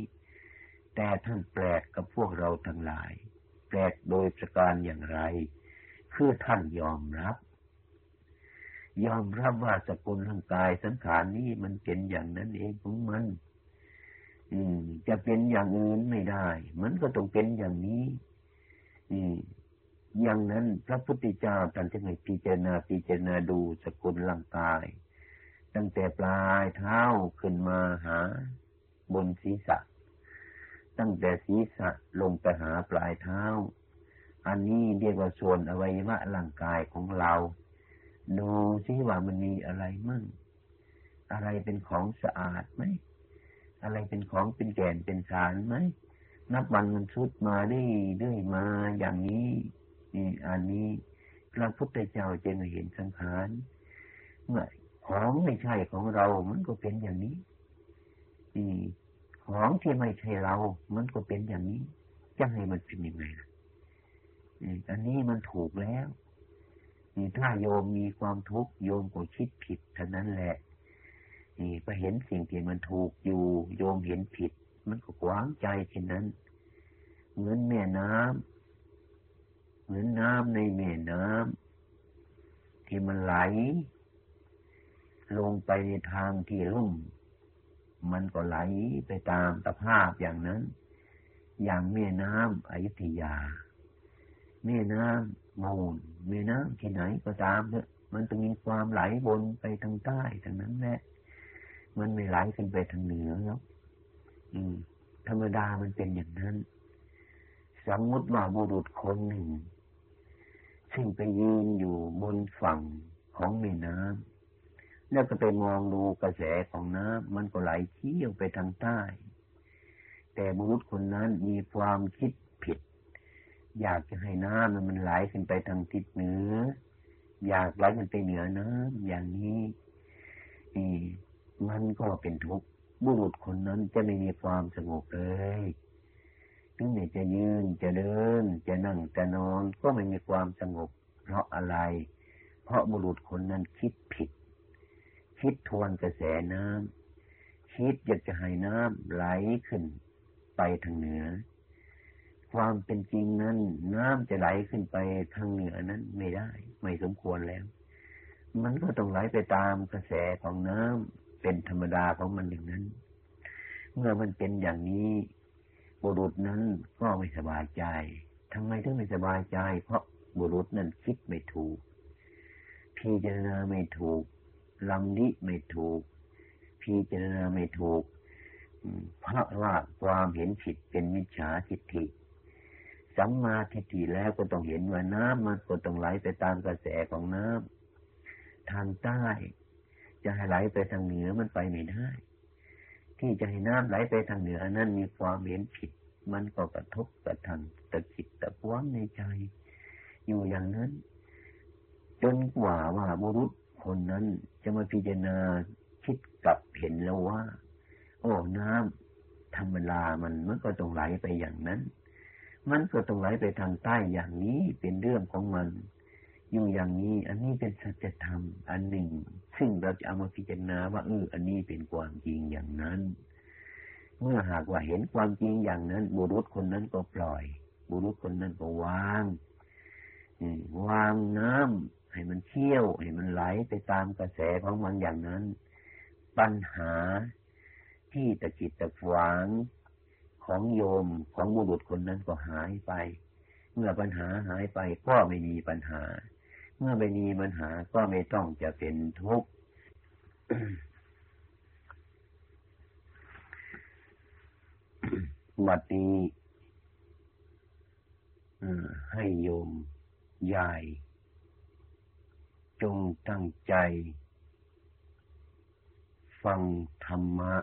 Speaker 1: แต่ท่านแปลกกับพวกเราทั้งหลาย แปลกโดยประการอย่างไร คือท่านยอมรับ ยอมรับว่าสกุลร่างกายสังขารนี้มันเป็นอย่างนั้นเองของมัน อืม จะเป็นอย่างอื่นไม่ได้ มันก็ต้องเป็นอย่างนี้ อืม อย่างนั้นพระพุทธเจ้าท่านจะให้พิจารณาพิจารณาดูสกุลร่างกาย ตั้งแต่ปลายเท้าขึ้นมาหาบนศีรษะ ตั้งแต่ศีรษะลงไปหาปลายเท้า อันนี้เรียกว่าส่วนอวัยวะร่างกายของเรา ดูซิว่ามันมีอะไรมั่ง อะไรเป็นของสะอาดไหม อะไรเป็นของเป็นแก่นเป็นสารไหมนับวันมันชุดมาได้เรื่อยมาอย่างนี้ นี่อันนี้พระพุทธเจ้าจึงเห็นสังขารเมื่อของไม่ใช่ของเรา มันก็เป็นอย่างนี้นี่ของที่ไม่ใช่เรา มันก็เป็นอย่างนี้จะให้มันเป็นยังไงล่ะอันนี้มันถูกแล้วนี่ถ้าโยมมีความทุกข์โยมก็คิดผิดเท่านั้นแหละ นี่ไปเห็นสิ่งที่มันถูกอยู่ โยมเห็นผิด มันก็วางใจเช่นนั้น เหมือนแม่น้ำ เหมือนน้ำในแม่น้ำที่มันไหล ลงไปในทางที่ลุ่ม มันก็ไหลไปตามสภาพอย่างนั้น อย่างแม่น้ำอยุธยา แม่น้ำมูลแม่น้ำที่ไหนก็ตามเนี่ยมันต้องมีความไหลวนไปทางใต้ทางนั้นแหละ มันไม่ไหลขึ้นไปทางเหนือแล้วธรรมดามันเป็นอย่างนั้น สมมติว่าบุรุษคนหนึ่ง ซึ่งไปยืนอยู่บนฝั่งของแม่น้ำแล้วก็ไปมองดูกระแสของน้ำมันก็ไหลเชี่ยวไปทางใต้ แต่บุรุษคนนั้นมีความคิดผิด อยากจะให้น้ำมันไหลขึ้นไปทางทิศเหนือ อยากไหลมันไปเหนือน้ำอย่างนี้นี่มันก็เป็นทุกข์บุรุษคนนั้นจะไม่มีความสงบเลย ถึงแม้จะยืนจะเดิน จะนั่งจะนอนก็ไม่มีความสงบ เพราะอะไร เพราะบุรุษคนนั้นคิดผิด คิดทวนกระแสน้ำคิดอยากจะให้น้ำไหลขึ้น ไปทางเหนือ ความเป็นจริงนั้น น้ำจะไหลขึ้นไปทางเหนือนั้นไม่ได้ ไม่สมควรแล้ว มันก็ต้องไหลไปตามกระแสของน้ำเป็นธรรมดาของมันอย่างนั้น เมื่อมันเป็นอย่างนี้ บุรุษนั้นก็ไม่สบายใจทำไมถึงไม่สบายใจ เพราะบุรุษนั้นคิดไม่ถูก พิจารณาไม่ถูกลำนิไม่ถูก พิจารณาไม่ถูกเพราะว่าความเห็นผิดเป็นมิจฉาทิฏฐิสัมมาทิฏฐิแล้วก็ต้องเห็นว่าน้ำมันก็ต้องไหลไปตามกระแสของน้ำทางใต้ จะให้ไหลไปทางเหนือมันไปไม่ได้ ที่จะให้น้ำไหลไปทางเหนือนั้นมีความเห็นผิด มันก็กระทบกระทั่งตะคิดตะพวงในใจ อยู่อย่างนั้น จนกว่าว่าบุรุษคนนั้นจะมาพิจารณาคิดกลับเห็นแล้วว่า โอ้น้ำธรรมดามันมันก็ต้องไหลไปอย่างนั้น มันก็ต้องไหลไปทางใต้อย่างนี้เป็นเรื่องของมัน อยู่อย่างนี้ อันนี้เป็นสัจธรรม อันหนึ่ง ซึ่งเราจะเอามาพิจารณาว่าเอออันนี้เป็นความจริงอย่างนั้น เมื่อหากว่าเห็นความจริงอย่างนั้น บุรุษคนนั้นก็ปล่อย บุรุษคนนั้นก็วางวางน้ำให้มันเชี่ยว ให้มันไหลไปตามกระแสของมันอย่างนั้น ปัญหาที่ตะกิดตะขวางของโยมของบุรุษคนนั้นก็หายไป เมื่อปัญหาหายไปก็ไม่มีปัญหา เมื่อไม่มีปัญหาก็ไม่ต้องจะเป็นทุกข์บัดนี้ให้โยมยาย จงตั้งใจ ฟังธรรมะ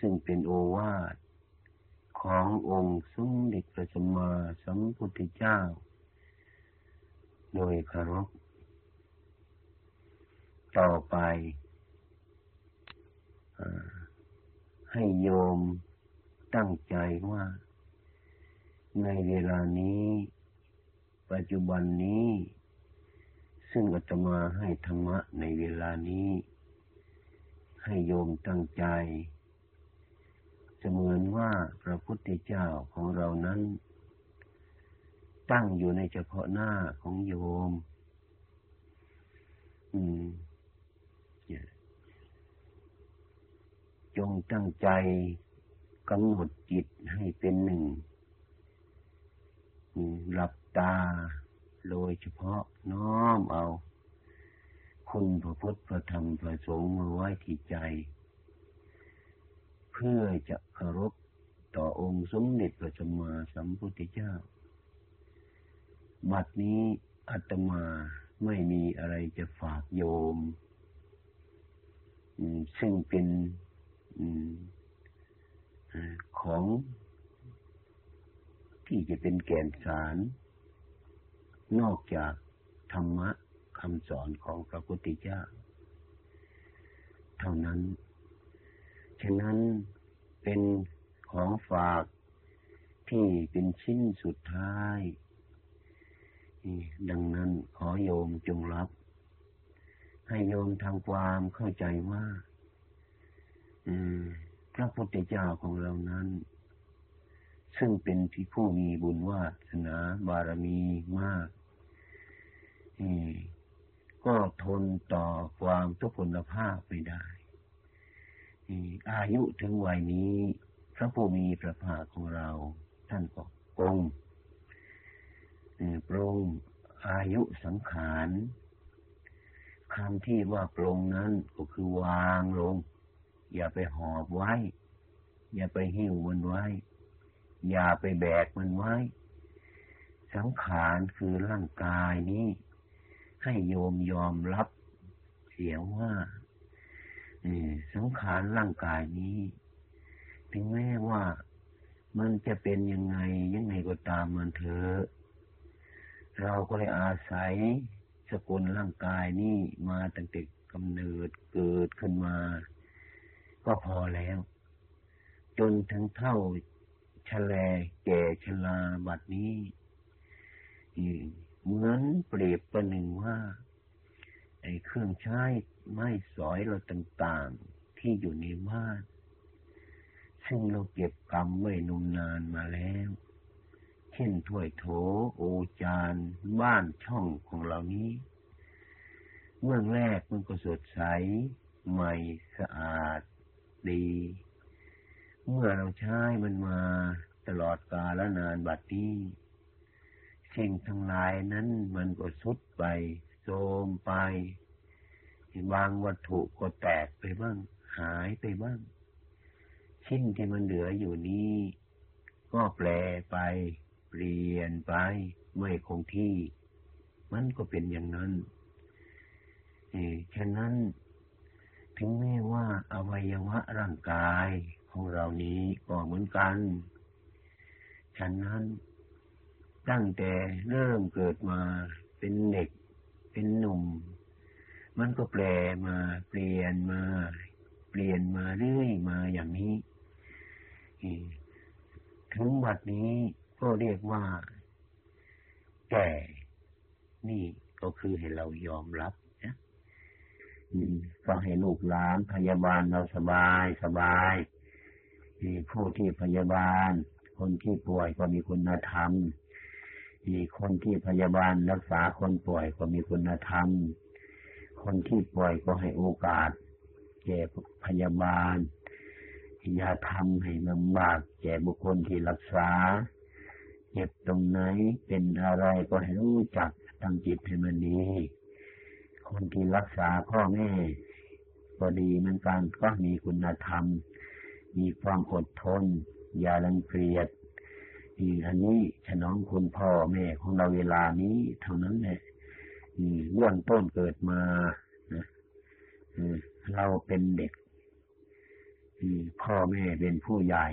Speaker 1: ซึ่งเป็นโอวาทขององค์สมเด็จพระสัมมาสัมพุทธเจ้า โดยคารพต่อไปให้โยมตั้งใจว่า ในเวลานี้ ปัจจุบันนี้ ซึ่งอาตมาให้ธรรมะในเวลานี้
Speaker 2: ให้โยมตั้งใจเสมือนว่าพระพุทธเจ้าของเรานั้น ตั้งอยู่ในเฉพาะหน้าของโยม อืมจงตั้งใจกำหนดจิตให้เป็นหนึ่งหลับตา โดยเฉพาะน้อมเอา คุณพระพุทธพระธรรมพระสงฆ์มาไว้ที่ใจ เพื่อจะเคารพต่อองค์สมเด็จพระสัมมาสัมพุทธเจ้า บัดนี้อาตมาไม่มีอะไรจะฝากโยม ซึ่งเป็นของที่จะเป็นแก่นสาร นอกจากธรรมะคำสอนของพระพุทธเจ้า เท่านั้น ฉะนั้นเป็นของฝากที่เป็นชิ้นสุดท้าย ดังนั้นขอโยมจงรับ ให้โยมทำความเข้าใจว่าพระพุทธเจ้าของเรานั้น ซึ่งเป็นที่ผู้มีบุญวาสนาบารมีมากก็ทนต่อความทุกขลภาพไม่ได้อายุถึงวัยนี้ พระผู้มีพระภาคของเรา ท่านก็ปรง ปรงอายุสังขารคำที่ว่าปรงนั้นก็คือวางลง อย่าไปหอบไว้ อย่าไปหิ้วมันไว้ อย่าไปแบกมันไว้ สังขารคือร่างกายนี้ ให้โยมยอมรับเสียว่าสังขารร่างกายนี้ ถึงแม้ว่ามันจะเป็นยังไงยังไงก็ตามมันเถอะ เราก็เลยอาศัยสกุลร่างกายนี้มาตั้งแต่กำเนิดเกิดขึ้นมา ก็พอแล้ว จนถึงเท่าชะแลแก่ชลาบัดนี้เหมือนเปรียบประหนึ่งว่าไอ้เครื่องใช้ไม้สอยเราต่างๆที่อยู่ในบ้านซึ่งเราเก็บกรรมไว้นมนานมาแล้ว เช่นถ้วยโถ โอจานบ้านช่องของเรานี้ เมื่อแรกมันก็สดใส ใหม่สะอาด ดี เมื่อเราใช้มันมาตลอดกาลนานบัดนี้สิ่งทั้งหลายนั้นมันก็สุดไปโทมไปบางวัตถุก็แตกไปบ้าง หายไปบ้างชิ้นที่มันเหลืออยู่นี้ก็แปลไป เปลี่ยนไปไม่คงที่ มันก็เป็นอย่างนั้นฉะนั้น ถึงแม้ว่าอวัยวะร่างกายของเรานี้ก็เหมือนกัน ฉะนั้น ตั้งแต่เริ่มเกิดมาเป็นเด็ก เป็นหนุ่ม มันก็แปลมาเปลี่ยนมา เปลี่ยนมาเรื่อยมาอย่างนี้ถึงวัดนี้ ก็เรียกว่า แก่ นี่ก็คือให้เรายอมรับก็ให้ลูกหลานพยาบาลเราสบายสบายผู้ที่พยาบาล คนที่ป่วยก็มีคุณธรรมคนที่พยาบาลรักษาคนป่วยก็มีคุณธรรม คนที่ป่วยก็ให้โอกาส แก่พยาบาลอย่าทำให้ลำบากแก่บุคคลที่รักษา เจ็บตรงไหนเป็นอะไรก็ให้รู้จักตั้งจิตให้มันดีคนที่รักษาพ่อแม่ก็ดีเหมือนกันก็มีคุณธรรม มีความอดทน อย่าลังเกียจอันนี้ฉนองคุณพ่อแม่ของเราเวลานี้เท่านั้นแหละเรื่องต้นเกิดมาเราเป็นเด็กพ่อแม่เป็นผู้ใหญ่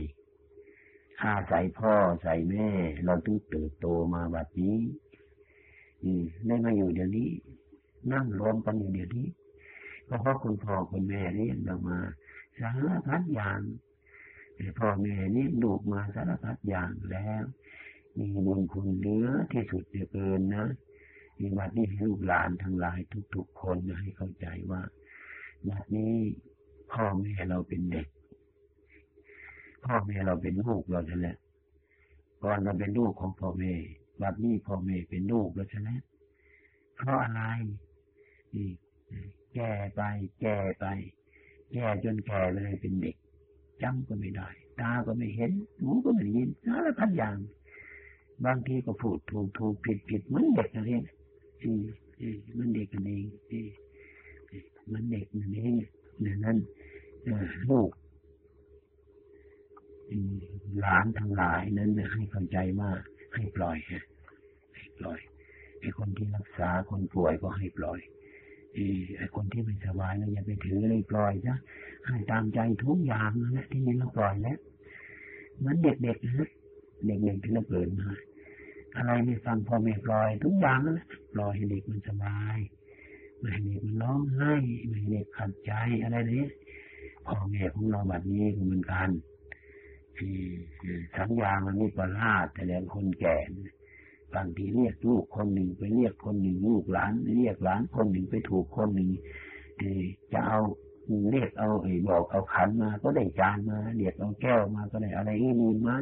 Speaker 2: อาศัยพ่อใส่แม่ เราต้องเติบโตมาแบบนี้ได้มาอยู่เดี๋ยวนี้ นั่งรวมกันอยู่เดี๋ยวนี้เพราะคุณพ่อคุณแม่เลี้ยงเรามาสารพัดอย่างพ่อแม่นี่ลูกมาสารพัดอย่างแล้วมีบุญคุณเหลือที่สุดเหลือเกินนะมีวัดนี้ให้ลูกหลานทั้งหลายทุกๆคนให้เข้าใจว่าบัดนี้พ
Speaker 1: พ่อแม่เราเป็นเด็ก พ่อแม่เราเป็นลูกเราใช่ไหมก่อนเราเป็นลูกของพ่อแม่บัดนี้พ่อแม่เป็นลูกเราใช่ไหมเพราะอะไรนี่แก่ไป แก่ไป แก่จนแก่เลยเป็นเด็กจำก็ไม่ได้ ตาก็ไม่เห็น หูก็ไม่ได้ยินสารพัดอย่าง บางทีก็พูดถูกถูกผิดผิดเหมือนเด็กนั่นเองอืมอืมมันเด็กกันเองอืมมันเด็กนั่นเองดังนั้นลูก หลานทั้งหลายนั้นให้เข้าใจว่าให้ปล่อยฮะให้ปล่อยไอ้คนที่รักษาคนป่วยก็ให้ปล่อยไอ้คนที่ไม่สบายเราอย่าไปถือเลยปล่อยซะให้ตามใจทุกอย่างนั่นแหละที่นี่เราปล่อยแล้วเหมือนเด็กๆนะเด็กๆที่เราเกิดมาอะไรไม่ฟังพ่อแม่ปล่อย ทุกอย่างนั่นแหละปล่อยให้เด็กมันสบายไม่ให้เด็กมันร้องไห้ไม่ให้เด็กขัดใจอะไรนี้พ่อแม่ของเราแบบนี้เหมือนกัน สัญญามันมีประหลาดแต่แล้วคนแก่บางทีเรียกลูกคนหนึ่งไปเรียกคนหนึ่งลูกหลาน เรียกหลานคนหนึ่งไปถูกคนหนึ่งจะเอาเรียกเอาไอ้บอกเอาขันมา ก็ได้จานมาเรียกเอาแก้วมาก็ได้อะไรอื่นมา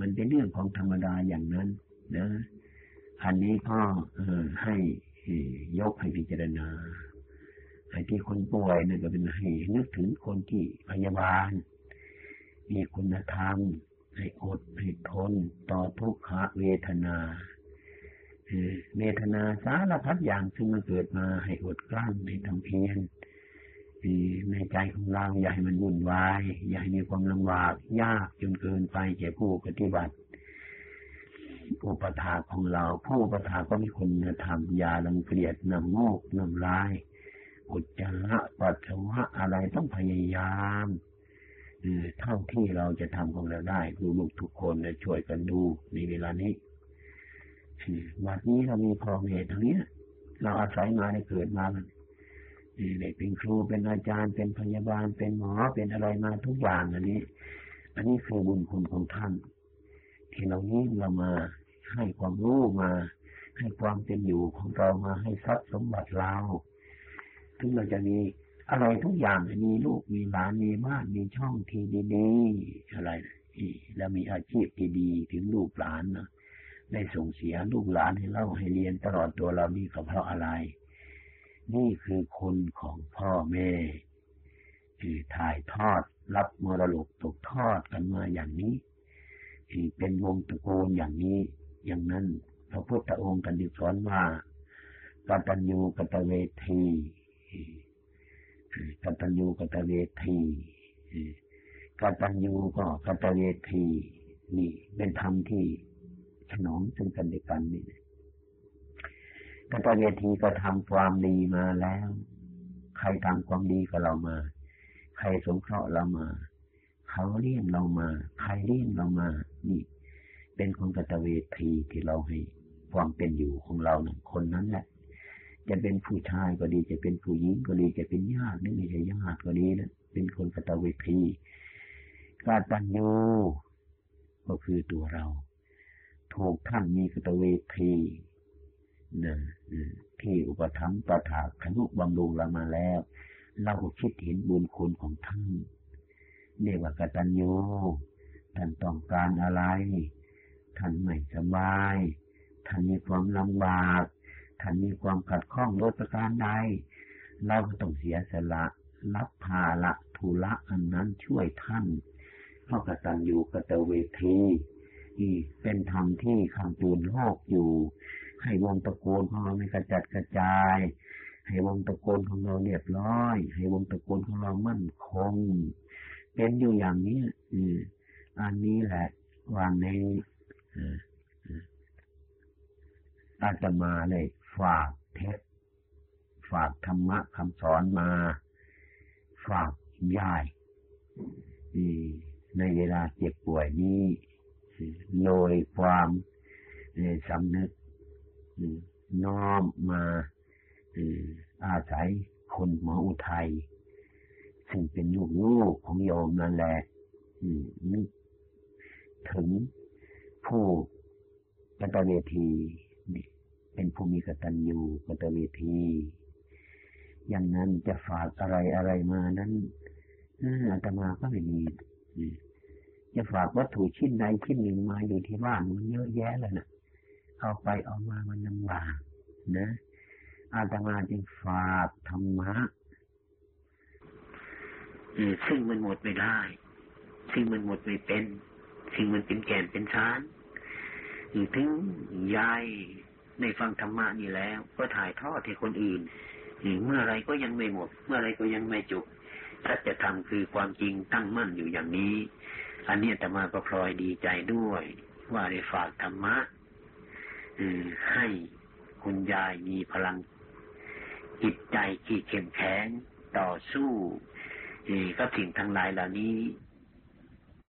Speaker 1: มันเป็นเรื่องของธรรมดาอย่างนั้นนะอันนี้พ่อให้ยกให้พิจารณาไอ้ที่คนป่วยนี่ก็เป็นให้นึกถึงคนที่พยาบาล มีคุณธรรม ให้อดให้ทน ต่อทุกขเวทนาเวทนาสารพัดอย่างซึ่งมันเกิดมาให้อดกลั้นให้ทำเพียรในใจของเราอย่าให้มันวุ่นวาย อย่าให้มีความลำบากยากจนเกินไปแก่ผู้ปฏิบัติ อุปถาของเรา ผู้อุปถาก็มีคุณธรรมอย่าลังเกลียดนำโมกนำลายอุจจาระปัสสาวะอะไรต้องพยายาม เท่าที่เราจะทำของเราได้ลูกทุกคนจะช่วยกันดูในเวลานี้วันนี้เรามีพ่อแม่ทั้งนี้เราอาศัยมาในเกิดมาเนี่เป็นครูเป็นอาจารย์เป็นพยาบาลเป็นหมอเป็นอะไรมาทุกอย่างอันนี้ อันนี้คือบุญคุณของท่านที่เรานี้เรามาให้ความรู้มา ให้ความเป็นอยู่ของเรามาให้ทรัพย์สมบัติเราถึงเราจะมี อะไรทุกอย่างมีลูกมีหลานมีบ้านมีช่องที่ดีๆอะไรแล้วมีอาชีพที่ดีถึงลูกหลานนะได้ส่งเสียลูกหลานให้เล่าให้เรียนตลอดตัวเรานี่ก็เพราะอะไร นี่คือคนของพ่อแม่ที่ถ่ายทอดรับมรดกตกทอดกันมาอย่างนี้ที่เป็นวงตระกูลอย่างนี้ อย่างนั้นพระพุทธองค์กันดิสอนว่ากตัญญูกตเวที กตัญญูกตเวทีกตัญญูก็กตเวทีนี่เป็นธรรมที่ถนอมซึ่งกันและกันนี่กตเวทีก็ทำความดีมาแล้ว ใครทำความดีกับเรามา ใครสงเคราะห์เรามา เขาเลี้ยงเรามา ใครเลี้ยงเรามา นี่ เป็นคนกตเวทีที่เราให้ความเป็นอยู่ของเราเนี่ยคนนั้นแหละ จะเป็นผู้ชายก็ดี จะเป็นผู้หญิงก็ดี จะเป็นญาติหรือไม่ใช่ญาติก็ดีนะเป็นคนกตเวทีกาตัญญูก็คือตัวเรา ถูกท่านมีกตเวทีนะที่อุปถัมภ์ประถาขนุบำรุงเรามาแล้ว เราก็คิดเห็นบุญคุณของท่านเรียกว่ากตัญญูท่านต้องการอะไร ท่านไม่สบาย ท่านมีความลำบาก ท่านมีความขัดข้องโดยประการใดเราก็ต้องเสียสละรับภาละทุละอันนั้นช่วยท่านเพราะกตัญญูกตเวทีนี่เป็นธรรมที่ข้ามตูนโลกอยู่ ให้วงตะโกนของเราไม่กระจัดกระจาย ให้วงตะโกนของเราเรียบร้อย ให้วงตะโกนของเรามั่นคง เป็นอยู่อย่างนี้อืออันนี้แหละวางในอาตมาเลย ฝากเทศฝากธรรมะคำสอนมา ฝากยายในเวลาเจ็บป่วยนี้โดยความสำนึกน้อมมาอาศัยคนหมออุทัยซึ่งเป็นลูกลูกของโยมนั่นแหละนึกถึงผู้ปฏิเวที เป็นผู้มีกตัญญูกตเวทีอย่างนั้นจะฝากอะไรอะไรมานั้นอาตมาก็ไม่มีจะฝากวัตถุชิ้นใดชิ้นหนึ่งมาอยู่ที่บ้านมันเยอะแยะเลยนะเอาไปเอามามันลำบากนะ อาตมาจึงฝากธรรมะซึ่งมันหมดไม่ได้ ซึ่งมันหมดไม่เป็น ซึ่งมันเป็นแก่นเป็นชานถึงยาย ในฟังธรรมะนี่แล้ว ก็ถ่ายทอดให้คนอื่นเมื่อไรก็ยังไม่หมด เมื่อไรก็ยังไม่จบถ้าจะทำคือความจริงตั้งมั่นอยู่อย่างนี้ อันนี้แต่มาก็พลอยดีใจด้วย ว่าได้ฝากธรรมะให้คุณยายมีพลังจิตใจที่เข้มแข็งต่อสู้กับสิ่งทั้งหลายเหล่านี้